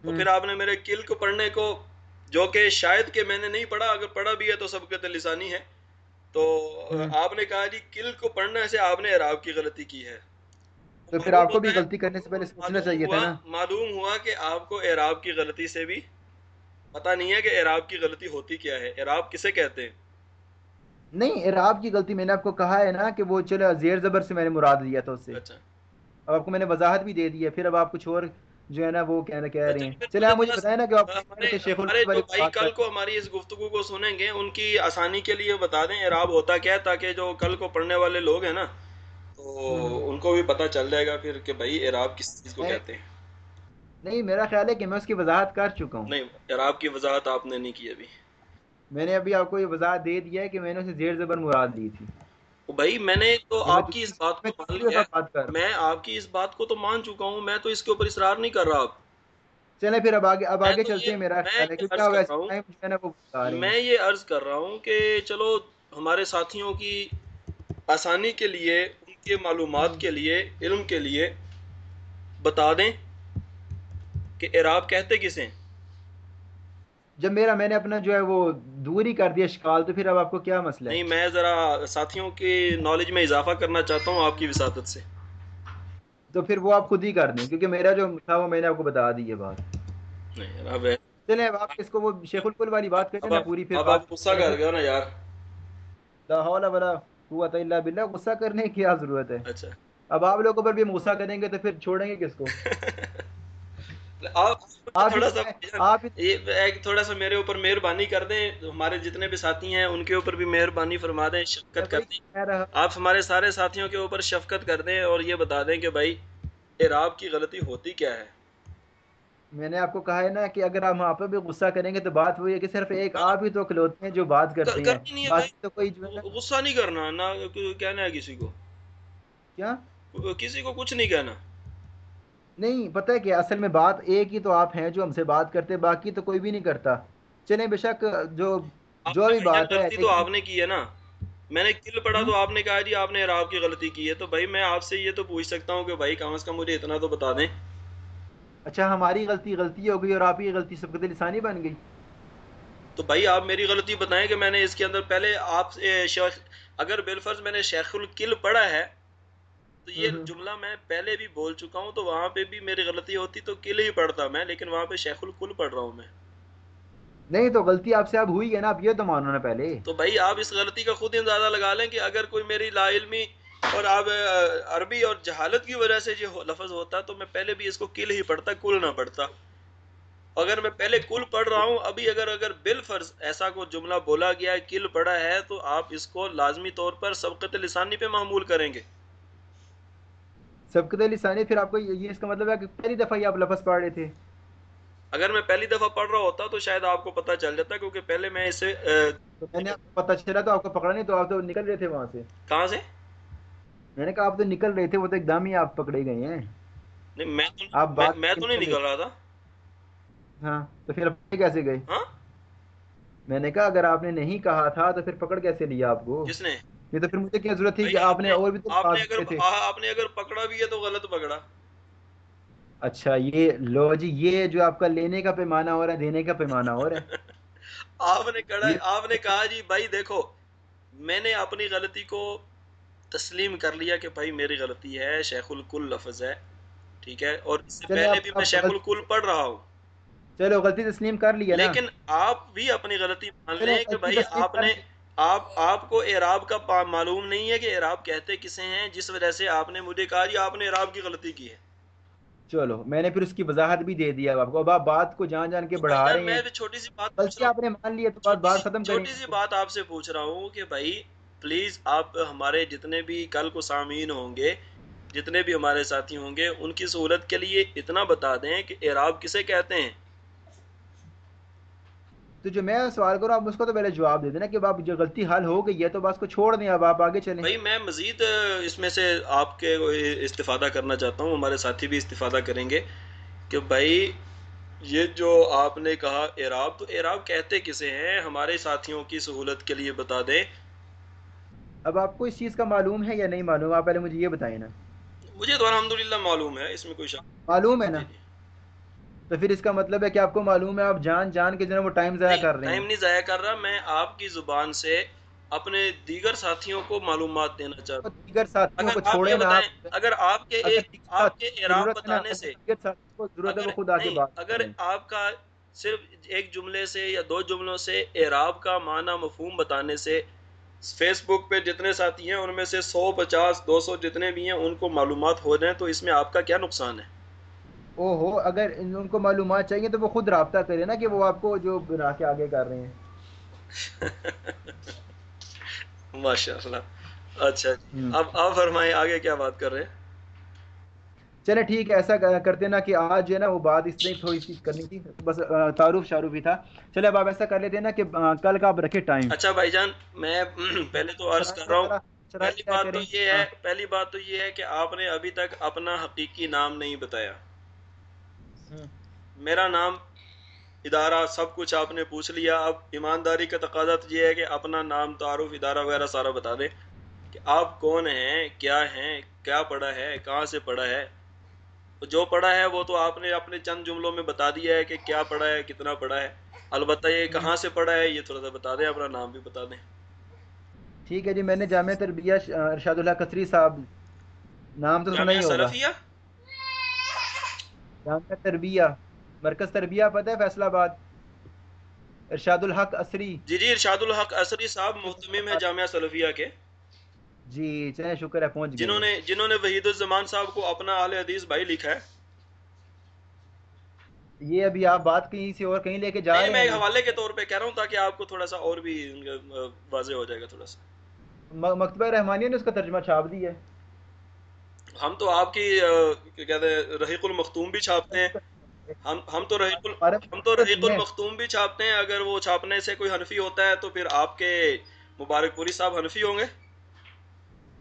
تو۔ پھر آپ نے میرے کل کو پڑھنے کو جو کہ شاید کہ میں نے نہیں پڑھا اگر پڑھا بھی ہے تو سبقت لسانی ہے۔ تو۔ آپ نے کہا جی کل کو پڑھنے سے آپ نے اعراب کی غلطی کی ہے۔ تو پھر آپ کو بھی غلطی کرنے سے پہلے سوچنا چاہیے تھا نا۔ معلوم ہوا کہ آپ کو اعراب کی غلطی سے بھی پتہ نہیں ہے کہ اعراب کی غلطی ہوتی کیا ہے۔ اعراب کسے کہتے ہیں؟ نہیں عراب کی غلطی میں نے آپ کو کہا ہے نا کہ وہ چلو زیر زبر سے میں نے مراد لیا تھا اس سے۔ اچھا۔ اب آپ کو میں نے وضاحت بھی دے دی ہے۔ پھر اب آپ کچھ اور جو ہے نا وہ کہنا کہہ رہے ہیں۔ اچھا، چلے آپ مجھے بتائیں نا کہ آپ شیخ بھائی کل کو ہماری اس گفتگو کو سنیں گے ان کی آسانی کے لیے بتا دیں اعراب ہوتا کیا ہے تاکہ جو کل کو پڑھنے والے لوگ ہیں نا تو۔ ان کو بھی پتہ چل جائے گا پھر کہ بھائی اعراب کس چیز کو کہتے ہیں۔ نہیں میرا خیال ہے کہ میں اس کی وضاحت کر چکا ہوں۔ نہیں اعراب کی وضاحت آپ نے نہیں کی ابھی۔ میں نے ابھی آپ کو یہ وضاحت دے دیا ہے کہ میں نے اسے زیر زبر مراد لی تھی۔ بھائی میں نے تو آپ کی اس بات کو مان لیا میں آپ کی اس بات کو تو مان چکا ہوں میں تو اس کے اوپر اصرار نہیں کر رہا چلیں پھر اب آگے اب آگے چلتے ہیں میرا میں یہ عرض کر رہا ہوں۔ کہ چلو ہمارے ساتھیوں کی آسانی کے لیے ان کے معلومات کے لیے علم کے لیے بتا دیں کہ اعراب کہتے کسے ہیں۔ جب میرا میں نے اپنا جو ہے وہ دور ہی کر دیا شکال تو پھر اب آپ کو کیا مسئلہ نہیں میں ذرا ساتھیوں کی نالج میں اضافہ کرنا چاہتا ہوں آپ کی وساطت سے۔ تو پھر وہ آپ خود ہی کر دیں کیونکہ میرا جو تھا وہ میں نے آپ کو بتا دی یہ بات۔ چلیں اب آپ اس کو وہ شیخ القل والی بات نا آپ پوری پھر اب آپ غصہ کر گئے نا یار۔ لا حول ولا قوت الا باللہ غصہ کرنے کی کیا ضرورت ہے؟ اچھا۔ اب آپ لوگوں پر بھی ہم غصہ کریں گے تو پھر چھوڑیں گے کس کو؟ <laughs> تھوڑا سا تھوڑا سا میرے اوپر مہربانی کر دیں ہمارے جتنے بھی ساتھی ہیں ان کے اوپر بھی مہربانی فرما دیں شفقت کر دیں۔ آپ ہمارے سارے ساتھیوں کے اوپر شفقت کر دیں اور یہ بتا دیں کہ بھائی اعراب کی غلطی ہوتی کیا ہے؟ میں نے آپ کو کہا ہے نا کہ اگر ہم آپ پہ بھی غصہ کریں گے تو بات وہی ہے کہ صرف ایک آپ ہی تو کھلوتے ہیں جو بات کرتے ہیں۔ تو کوئی غصہ نہیں کرنا نہ کہنا ہے کسی کو۔ کیا؟ کسی کو کچھ نہیں کہنا۔ نہیں پتہ ہے کہ اصل میں بات ایک ہی تو آپ ہیں جو ہم سے بات کرتے باقی تو کوئی بھی نہیں کرتا۔ چلیں بے شک جو جو بھی بات ہے تو آپ نے کی ہے نا؟ میں نے کل پڑھا تو آپ نے کہا جی آپ نے اعراب کی غلطی کی ہے۔ تو بھائی میں آپ سے یہ تو پوچھ سکتا ہوں کہ بھائی کم از کم مجھے اتنا تو بتا دیں۔ اچھا ہماری غلطی غلطی ہو گئی اور آپ کی غلطی سبقت لسانی بن گئی۔ تو بھائی آپ میری غلطی بتائیں کہ میں نے اس کے اندر پہلے آپ شیخ اگر بالفرض میں نے شیخ الکل پڑھا ہے تو یہ جملہ میں پہلے بھی بول چکا ہوں تو وہاں پہ بھی میری غلطی ہوتی تو کل ہی پڑھتا میں لیکن وہاں پہ شیخ الکل پڑھ رہا ہوں میں۔ نہیں تو غلطی آپ سے اب ہوئی ہے نا آپ یہ تو مانو نا پہلے۔ تو بھائی آپ اس غلطی کا خود اندازہ لگا لیں کہ اگر کوئی میری لا علمی اور آپ عربی اور جہالت کی وجہ سے یہ لفظ ہوتا تو میں پہلے بھی اس کو کل ہی پڑھتا کل نہ پڑھتا۔ اگر میں پہلے کل پڑھ رہا ہوں ابھی اگر اگر بالفرض ایسا کوئی جملہ بولا گیا ہے کل پڑھا ہے تو آپ اس کو لازمی طور پر سبقت لسانی پہ معمول کریں گے۔ سبقت لسانی پھر آپ کو یہ اس کا مطلب ہے کہ پہلی دفعہ یہ آپ لفظ پڑھ رہے تھے۔ اگر میں پہلی دفعہ پڑھ رہا ہوتا تو شاید آپ کو پتہ چل جاتا کیونکہ پہلے میں اسے میں نے پتہ چلا تو آپ کو پکڑا نہیں تو آپ تو نکل رہے تھے وہاں سے۔ کہاں سے؟ میں نے کہا آپ تو نکل رہے تھے وہ تو ایک دم ہی آپ پکڑے گئے ہیں۔ نہیں میں تو میں, تو نہیں نکل رہا تھا۔ ہاں تو پھر کیسے گئے؟ ہاں؟ میں نے کہا اگر آپ نے نہیں کہا تھا تو پھر پکڑ کیسے لیا آپ کو؟ کس نے؟ یہ تو پھر مجھے کیا ضرورت تھی کہ آپ نے اور بھی تو آپ نے بات اگر دیے تھے؟ آپ نے اگر پکڑا بھی ہے تو غلط پکڑا۔ اچھا یہ لو جی یہ جو آپ کا لینے کا پیمانہ ہو رہا ہے دینے کا پیمانہ ہو رہا ہے؟ <laughs> آپ نے یہ آپ نے کہا جی بھائی دیکھو میں نے اپنی غلطی کو تسلیم کر لیا کہ بھائی میری غلطی ہے شیخ الکل لفظ ہے ٹھیک ہے؟ اور اس سے پہلے بھی میں شیخ الکل پڑھ رہا ہوں۔ چلو غلطی تسلیم کر لی ہے نا۔ لیکن آپ بھی اپنی غلطی مان لیں کہ بھائی آپ نے آپ آپ کو اعراب کا معلوم نہیں ہے کہ اعراب کہتے کسے ہیں جس وجہ سے آپ نے مجھے کہا جی آپ نے اعراب کی غلطی کی ہے۔ چلو میں نے پھر اس کی وضاحت بھی دے دیا آپ کو۔ اب آپ بات کو جان جان کے بڑھا رہے میں ہیں بھی چھوٹی سی بات پوچھ رہا آپ نے مان لی ہے تو بات بات ختم کریں۔ چھوٹی سی بات آپ سے پوچھ رہا ہوں کہ بھائی پلیز آپ ہمارے جتنے بھی کل کو سامعین ہوں گے جتنے بھی ہمارے ساتھی ہوں گے ان کی سہولت کے لیے اتنا بتا دیں کہ اعراب کسے کہتے ہیں۔ تو جو میں سوال کروں آپ اس کو تو پہلے جواب دے دینا کہ آپ جو غلطی حل ہو گئی ہے تو بس کو چھوڑ دیں اب آپ آگے چلیں۔ بھائی میں مزید اس میں سے آپ کے استفادہ کرنا چاہتا ہوں ہمارے ساتھی بھی استفادہ کریں گے کہ بھائی یہ جو آپ نے کہا اعراب تو اعراب کہتے کسے ہیں؟ ہمارے ساتھیوں کی سہولت کے لیے بتا دیں۔ اب آپ کو اس چیز کا معلوم ہے یا نہیں معلوم؟ آپ پہلے مجھے یہ بتائیں نا۔ مجھے تو الحمدللہ معلوم ہے اس میں کوئی شک معلوم ہے نا؟ جی جی۔ تو پھر اس کا مطلب ہے کہ آپ کو معلوم ہے آپ جان جان کے جو ہے وہ ٹائم ضائع کر رہے ہیں۔ ٹائم نہیں ضائع کر رہا میں آپ کی زبان سے اپنے دیگر ساتھیوں کو معلومات دینا چاہتا ہوں۔ دیگر ساتھیوں کو چھوڑے نا اگر آپ کے آپ کے اعراب بتانے سے۔ دیگر ساتھیوں کو ضرورت ہے اگر آپ کا صرف ایک جملے سے یا دو جملوں سے اعراب کا معنی مفہوم بتانے سے فیس بک پہ جتنے ساتھی ہیں ان میں سے سو پچاس دو سو جتنے بھی ہیں ان کو معلومات ہو جائیں تو اس میں آپ کا کیا نقصان ہے؟ او ہو اگر ان کو معلومات چاہیے تو وہ خود رابطہ کرے نا کہ وہ آپ کو جو بنا کے آگے کر رہے ہیں۔ <laughs> ماشاء اللہ اچھا جی۔ اب آپ فرمائیں آگے کیا بات کر رہے ہیں؟ چلے ٹھیک ہے ایسا کرتے نا کہ آج جو ہے نا وہ بات اس طرح تھوڑی سی کرنی تھی بس تعارف شاروف ہی تھا۔ چلے اب آپ ایسا کر لیتے نا کہ کل کا آپ رکھے ٹائم۔ اچھا بھائی جان میں <clears throat> پہلے تو عرض کر رہا ہوں پہلی بات تو یہ ہے پہلی بات تو یہ ہے کہ آپ نے ابھی تک اپنا حقیقی نام نہیں بتایا۔ میرا نام ادارہ سب کچھ آپ نے پوچھ لیا۔ اب ایمانداری کا تقاضا تو یہ ہے کہ اپنا نام تعارف ادارہ وغیرہ سارا بتا دیں کہ آپ کون ہیں کیا ہیں کیا پڑھا ہے کہاں سے پڑھا ہے۔ جو پڑھا ہے وہ تو آپ نے اپنے چند جملوں میں بتا دیا ہے کہ کیا پڑھا ہے کتنا پڑھا ہے۔ البتہ یہ کہاں سے پڑھا ہے یہ تھوڑا سا بتا دیں اپنا نام بھی بتا دیں۔ ٹھیک ہے جی میں نے جامعہ تربیہ ارشاد اللہ قصری صاحب نام تو سنا ہی ہوگا۔ جامعہ تربیہ۔ مرکز تربیہ پتہ ہے فیصلہ آباد۔ ارشاد الحق عصری۔ جی جی ارشاد الحق عصری صاحب محتمم ہے جامعہ سلفیہ کے۔ جی چلیں شکر ہے پہنچ جنہوں نے جنہوں نے وحید الزمان صاحب کو اپنا اعلی حدیث بھائی لکھا ہے۔ یہ ابھی آپ بات کہیں سے اور کہیں لے کے جا رہے میں ہیں ابھی حوالے کے طور پہ کہہ رہا ہوں تاکہ آپ کو تھوڑا سا اور بھی واضح ہو جائے گا تھوڑا سا۔ مکتبہ رحمانیہ نے اس کا ترجمہ چھاپ دی ہے۔ ہم تو آپ کی کہتے ہیں رحیق المختوم بھی چھاپتے ہیں۔ ہم ہم تو رحیق ہم تو رحیق المختوم بھی چھاپتے ہیں اگر وہ چھاپنے سے کوئی حنفی ہوتا ہے تو پھر آپ کے مبارک پوری صاحب حنفی ہوں گے؟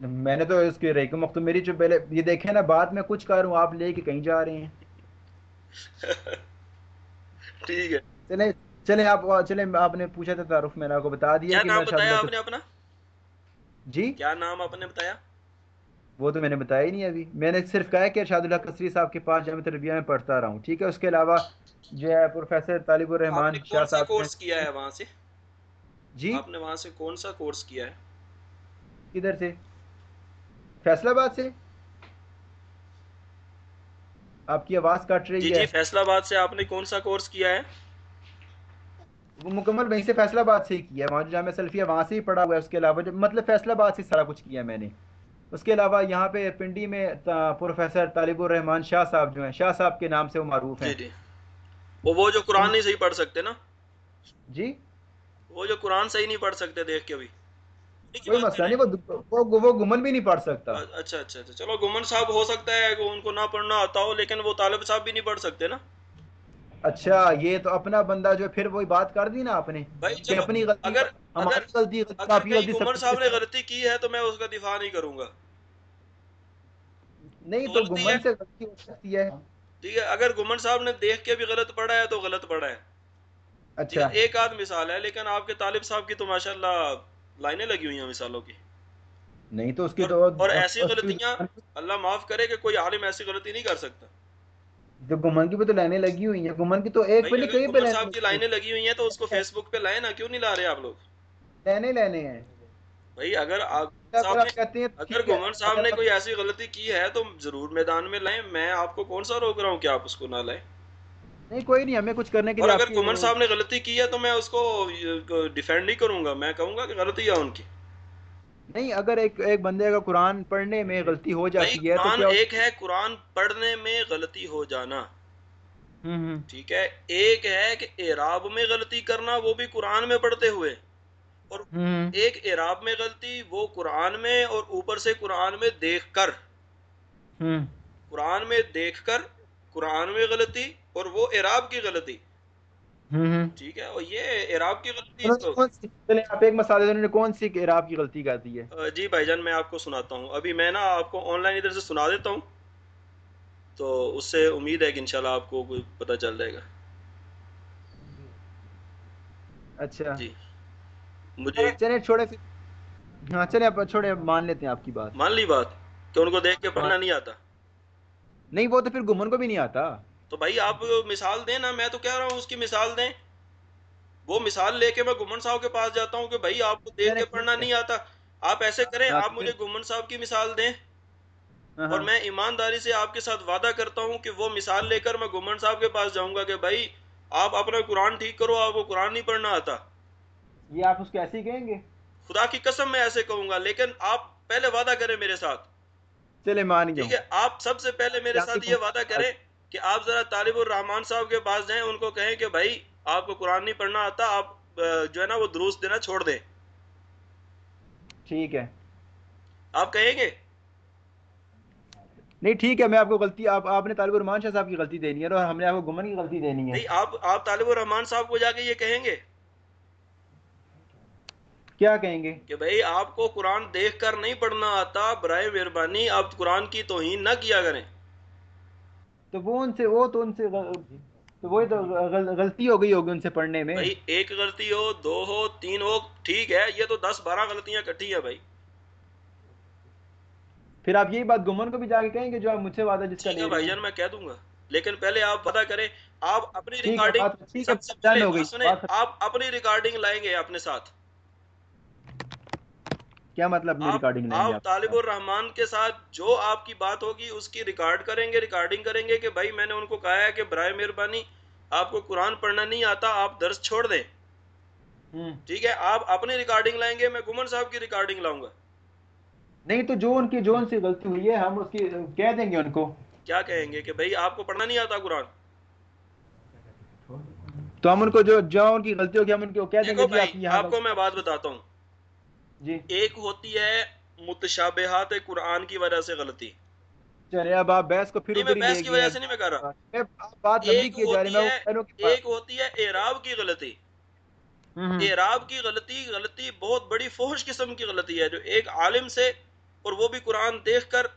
میں نے تو اس کی کو تو میری جو پہلے یہ دیکھیں نا بات میں کچھ کر ہوں آپ لے کے کہیں جا رہے ہیں۔ <laughs> ٹھیک ہے۔ چلیں چلیں آپ چلیں آپ نے پوچھا تھا تعارف میں نے آپ کو بتا دیا کیا نام بتایا آپ نے اپنا؟ جی؟ کیا نام آپ نے بتایا؟ وہ تو میں نے بتایا ہی نہیں ابھی۔ میں نے صرف کہا کہ ارشاد اللہ قصری صاحب کے پاس جامع تربیہ میں پڑھتا رہا ہوں ٹھیک ہے؟ اس کے علاوہ جو ہے پروفیسر طالب نے الرحمان شاہ صاحب کورس ہیں کیا ہے وہاں سے؟ جی؟ آپ نے وہاں سے کون سا کورس کیا ہے؟ کدھر سے؟ فیصلہ آباد سے؟ آپ کی آواز کٹ جی رہی جی ہے۔ فیصلہ آباد سے آپ نے کون سا کورس کیا ہے؟ وہ مکمل وہیں سے فیصلہ آباد سے ہی کیا ہے وہاں جو جامعہ سلفیہ وہاں سے ہی پڑھا ہوا ہے اس کے علاوہ جو مطلب فیصلہ آباد سے سارا کچھ کیا میں نے۔ اس کے علاوہ یہاں پہ پنڈی میں پروفیسر طالب الرحمان شاہ صاحب جو ہیں شاہ صاحب کے نام سے وہ معروف ہیں۔ جی جی۔ وہ وہ جو قرآن نہیں صحیح پڑھ سکتے نا؟ جی؟ وہ جو قرآن صحیح نہیں پڑھ سکتے دیکھ کے بھی کوئی مسئلہ نہیں وہ وہ گمن بھی نہیں پڑھ سکتا۔ اچھا اچھا اچھا۔ چلو گمن صاحب ہو سکتا ہے کہ ان کو نہ پڑھنا آتا ہو لیکن وہ طالب صاحب بھی نہیں پڑھ سکتے نا۔ اچھا یہ تو اپنا بندہ جو ہے پھر وہی بات کر دی نا آپ نے اپنی غلطی اگر ہماری غلطی غلطی صاحب نے غلطی کی ہے تو میں اس کا دفاع نہیں کروں گا۔ نہیں تو گمن سے غلطی ہو سکتی ہے۔ ٹھیک ہے اگر گمن صاحب نے دیکھ کے بھی غلط پڑھا ہے تو غلط پڑھا ہے۔ اچھا۔ ایک آدھ مثال ہے لیکن آپ کے طالب صاحب کی تو ماشاء اللہ لائنیں لگی ہوئی ہیں مثالوں کی۔ نہیں تو اس کی تو اور ایسی غلطیاں اللہ معاف کرے کہ کوئی عالم ایسی غلطی نہیں کر سکتا۔ جو گمن کی بھی تو لائنیں لگی ہوئی ہیں گمن کی تو ایک پہ نہیں کئی پہ لائنیں صاحب کی لائنیں لگی ہوئی ہیں تو اس کو ہیں فیس بک پہ لائیں نا کیوں نہیں لا رہے آپ لوگ؟ لینے لینے ہیں۔ بھائی اگر آپ کہتے ہیں اگر گمن صاحب نے کوئی ایسی غلطی کی ہے تو ضرور میدان میں لائیں۔ میں آپ کو کون سا روک رہا ہوں؟ کہ آپ اس کو نہ لائیں؟ نہیں کوئی نہیں ہمیں کچھ کرنے کے لیے اگر گمن صاحب نے غلطی کی ہے تو میں اس کو ڈیفینڈ نہیں کروں گا۔ میں کہوں گا کہ غلطی ہے ان کی۔ نہیں اگر ایک ایک بندے کا قرآن پڑھنے میں غلطی ہو جاتی ہے قرآن ایک ہے قرآن پڑھنے میں غلطی ہو جانا۔ ٹھیک ہے؟ ایک ہے کہ اعراب میں غلطی کرنا وہ بھی قرآن میں پڑھتے ہوئے۔ اور ایک اعراب میں غلطی وہ قرآن میں اور اوپر سے قرآن میں دیکھ کر۔ قرآن میں دیکھ کر قرآن میں غلطی اور وہ اعراب کی غلطی۔ ٹھیک ہے اور یہ اعراب کی غلطی چلیں آپ ایک مسئلہ انہوں نے کون سی اعراب کی غلطی کر دی ہے؟ جی بھائی جان میں آپ کو سناتا ہوں۔ ابھی میں نا آپ کو آن لائن ادھر سے سنا دیتا ہوں۔ تو اس سے امید ہے کہ انشاءاللہ آپ کو کوئی پتہ چل جائے گا۔ اچھا۔ جی۔ مجھے چلیں چھوڑے ہاں آپ چھوڑے مان لیتے ہیں آپ کی بات۔ مان لی بات کہ ان کو دیکھ کے پڑھنا نہیں آتا۔ نہیں وہ تو پھر گمن کو بھی نہیں آتا۔ تو بھائی آپ مثال دیں نا میں تو کہہ رہا ہوں اس کی مثال دیں۔ وہ مثال لے کے میں گمن صاحب کے پاس جاتا ہوں کہ بھائی آپ کو دیکھ کے پڑھنا نہیں آتا۔ آپ ایسے کریں ہاں آپ مجھے گمن صاحب کی مثال دیں۔ ہاں اور ہاں میں ایمانداری سے آپ کے ساتھ وعدہ کرتا ہوں کہ وہ مثال لے کر میں گمن صاحب کے پاس جاؤں گا کہ بھائی آپ اپنا قرآن ٹھیک کرو آپ کو قرآن نہیں پڑھنا آتا۔ یہ آپ اس کو ایسے ہی کہیں گے؟ خدا کی قسم میں ایسے کہوں گا لیکن آپ پہلے وعدہ کریں میرے ساتھ۔ چلے مان گیا ٹھیک ہوں ہے آپ سب سے پہلے میرے ساتھ یہ وعدہ کریں کہ آپ ذرا طالب الرحمان صاحب کے پاس جائیں ان کو کہیں کہ بھائی آپ کو قرآن نہیں پڑھنا آتا آپ جو ہے نا وہ دروس دینا چھوڑ دیں۔ ٹھیک ہے۔ آپ کہیں گے؟ نہیں ٹھیک ہے میں آپ کو غلطی آپ آپ نے طالب الرحمان شاہ صاحب کی غلطی دینی ہے اور ہم نے آپ کو گمن کی غلطی دینی ہے۔ نہیں آپ آپ طالب الرحمان صاحب کو جا کے یہ کہیں گے؟ کیا کہیں گے؟ کہ بھائی آپ کو قرآن دیکھ کر نہیں پڑھنا آتا برائے مہربانی آپ قرآن کی توہین نہ کیا کریں۔ تو وہ ان سے وہ تو ان سے تو وہی تو غلطی ہو گئی ہوگی ان سے پڑھنے میں۔ بھائی ایک غلطی ہو دو ہو تین ہو ٹھیک ہے یہ تو دس بارہ غلطیاں کٹھی ہیں بھائی۔ پھر آپ یہی بات گمن کو بھی جا کے کہیں گے جو آپ مجھ سے وعدہ جس کا بھائی جان میں کہہ دوں گا۔ لیکن پہلے آپ پتہ کریں آپ اپنی ریکارڈنگ آپ اپنی ریکارڈنگ لائیں گے اپنے ساتھ۔ کیا مطلب ریکارڈنگ آپ طالب الرحمان کے ساتھ جو آپ کی بات ہوگی اس کی ریکارڈ کریں گے ریکارڈنگ کریں گے کہ بھائی میں نے ان کو کہا ہے کہ برائے مہربانی آپ کو قرآن پڑھنا نہیں آتا آپ درس چھوڑ دیں۔ ٹھیک ہے آپ اپنی ریکارڈنگ لائیں گے میں گمن صاحب کی ریکارڈنگ لاؤں گا۔ نہیں تو جو ان کی جو ان سے غلطی ہوئی ہے ہم اس کی کہہ دیں گے ان کو۔ کیا کہیں گے کہ بھائی آپ کو پڑھنا نہیں آتا قرآن؟ تو ہم ان کو جو جو ان کی غلطی ہوگی ہم ان کو کہہ دیں گے آپ کو میں بات بتاتا ہوں۔ جی۔ ایک ہوتی ہے متشابہات قرآن کی وجہ سے غلطی۔ چلے اب آپ بحث کو پھر نہیں میں بحث کی وجہ سے نہیں میں کر رہا۔ بات ایک ہوتی ہے ایک ہوتی اعراب کی غلطی۔ اعراب کی غلطی غلطی بہت بڑی فوش قسم کی غلطی ہے جو ایک عالم سے اور وہ بھی قرآن دیکھ کر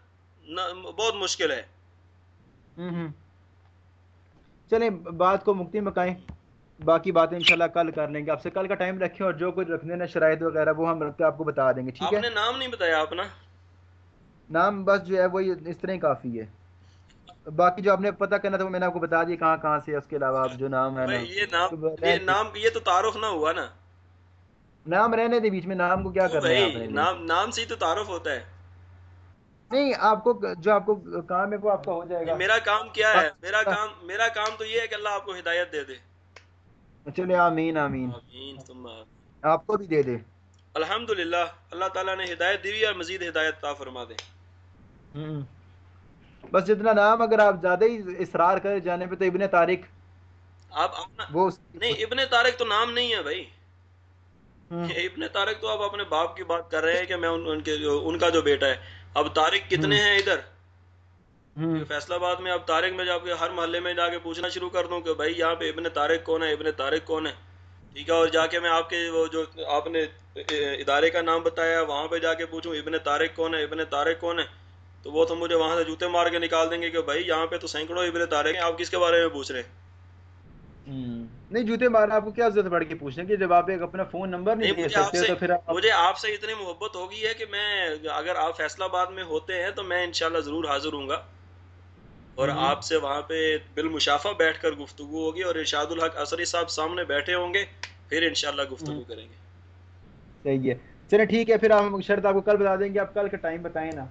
بہت مشکل ہے۔ چلیں بات کو مکتی مکائیں باقی باتیں انشاءاللہ کل کر لیں گے۔ آپ سے کل کا ٹائم رکھیں اور جو کچھ رکھنے نا شرائط وغیرہ وہ ہم رکھ کے آپ کو بتا دیں گے ٹھیک ہے؟ آپ نے نام نہیں بتایا اپنا؟ نام بس جو ہے وہ اس طرح کافی ہے۔ باقی جو آپ نے پتہ کرنا تھا وہ میں نے آپ کو بتا دیا کہاں کہاں سے اس کے علاوہ آپ جو نام ہے نا۔ یہ نام یہ نام یہ تو تعارف نہ ہوا نا۔ نام رہنے دے بیچ میں نام کو کیا کرنا ہے نام نام سے ہی تو تعارف ہوتا ہے۔ نہیں آپ کو جو آپ کو کام ہے وہ آپ کا ہو جائے گا۔ میرا کام کیا ہے؟ میرا کام میرا کام تو یہ ہے کہ اللہ آپ کو ہدایت دے دے۔ چلے آمین آمین۔ آمین آپ کو بھی دے دے۔ الحمدللہ اللہ تعالیٰ نے ہدایت دی اور مزید ہدایت عطا فرما دے۔ بس جتنا نام اگر آپ زیادہ ہی اصرار کرے جانے پہ تو ابن طارق۔ آپ اپنا وہ نہیں ابن طارق تو نام نہیں ہے بھائی۔ <laughs> ابن طارق تو آپ اپنے باپ کی بات کر رہے ہیں کہ میں ان کے ان کا جو بیٹا ہے۔ اب طارق کتنے ہیں ادھر؟ فیصلہ آباد میں اب طارق میں جا کے ہر محلے میں جا کے پوچھنا شروع کر دوں کہ بھائی یہاں پہ ابن طارق کون ہے ابن طارق کون ہے؟ ٹھیک ہے اور جا کے میں آپ کے وہ جو آپ نے ادارے کا نام بتایا وہاں پہ جا کے پوچھوں ابن طارق کون ہے ابن طارق کون ہے؟ تو وہ تو مجھے وہاں سے جوتے مار کے نکال دیں گے کہ بھائی یہاں پہ تو سینکڑوں ابن طارق ہیں آپ کس کے بارے میں پوچھ رہے ہیں؟ نہیں جوتے مارنا آپ کو کیا ضرورت پڑ کے پوچھنے کی؟ جب آپ ایک اپنا فون نمبر نہیں دے سکتے تو پھر مجھے آپ سے اتنی محبت ہوگی ہے کہ میں اگر آپ فیصلہ آباد میں ہوتے ہیں تو میں انشاءاللہ ضرور حاضر ہوں گا۔ اور آپ سے وہاں پہ بالمشافہ بیٹھ کر گفتگو ہوگی اور ارشاد الحق عصری صاحب سامنے بیٹھے ہوں گے پھر انشاءاللہ گفتگو کریں گے۔ صحیح ہے۔ چلے ٹھیک ہے پھر ہم شرط آپ کو کل بتا دیں گے آپ کل کا ٹائم بتائیں نا۔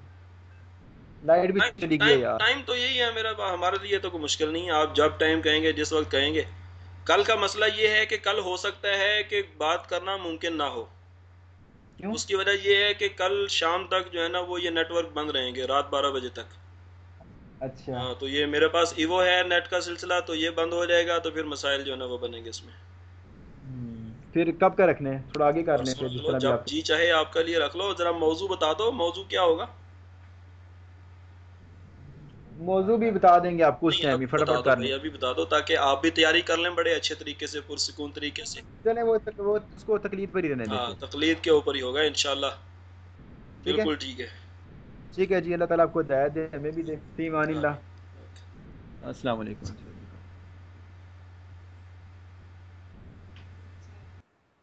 لائٹ بھی چلی گئی یار۔ ٹائم تو یہی ہے میرا ہمارے لیے تو کوئی مشکل نہیں ہے۔ آپ جب ٹائم کہیں گے جس وقت کہیں گے۔ کل کا مسئلہ یہ ہے کہ کل ہو سکتا ہے کہ بات کرنا ممکن نہ ہو۔ کیوں؟ اس کی وجہ یہ ہے کہ کل شام تک جو ہے نا وہ یہ نیٹ ورک بند رہیں گے رات بارہ بجے تک۔ اچھا۔ ہاں تو یہ میرے پاس ایوو ہے نیٹ کا سلسلہ تو یہ بند ہو جائے گا تو پھر مسائل جو ہے نا وہ بنیں گے اس میں۔ پھر کب کا رکھنے تھوڑا آگے لیں جس طرح جب جی چاہے آپ کا لیے رکھ لو ذرا موضوع بتا دو موضوع کیا ہوگا؟ موضوع بھی بتا دیں گے آپ کو اس ٹائم بھی فٹافٹ کر لیں۔ ابھی بتا دو تاکہ آپ بھی تیاری کر لیں بڑے اچھے طریقے سے پرسکون طریقے سے۔ چلیں وہ وہ اس کو تقلید پر ہی رہنے دیں ہاں تقلید کے اوپر ہی ہوگا انشاءاللہ۔ بالکل ٹھیک ہے۔ ٹھیک ہے جی اللہ تعالیٰ آپ کو ہدایت دے ہمیں بھی دے۔ فی امان اللہ۔ السلام علیکم۔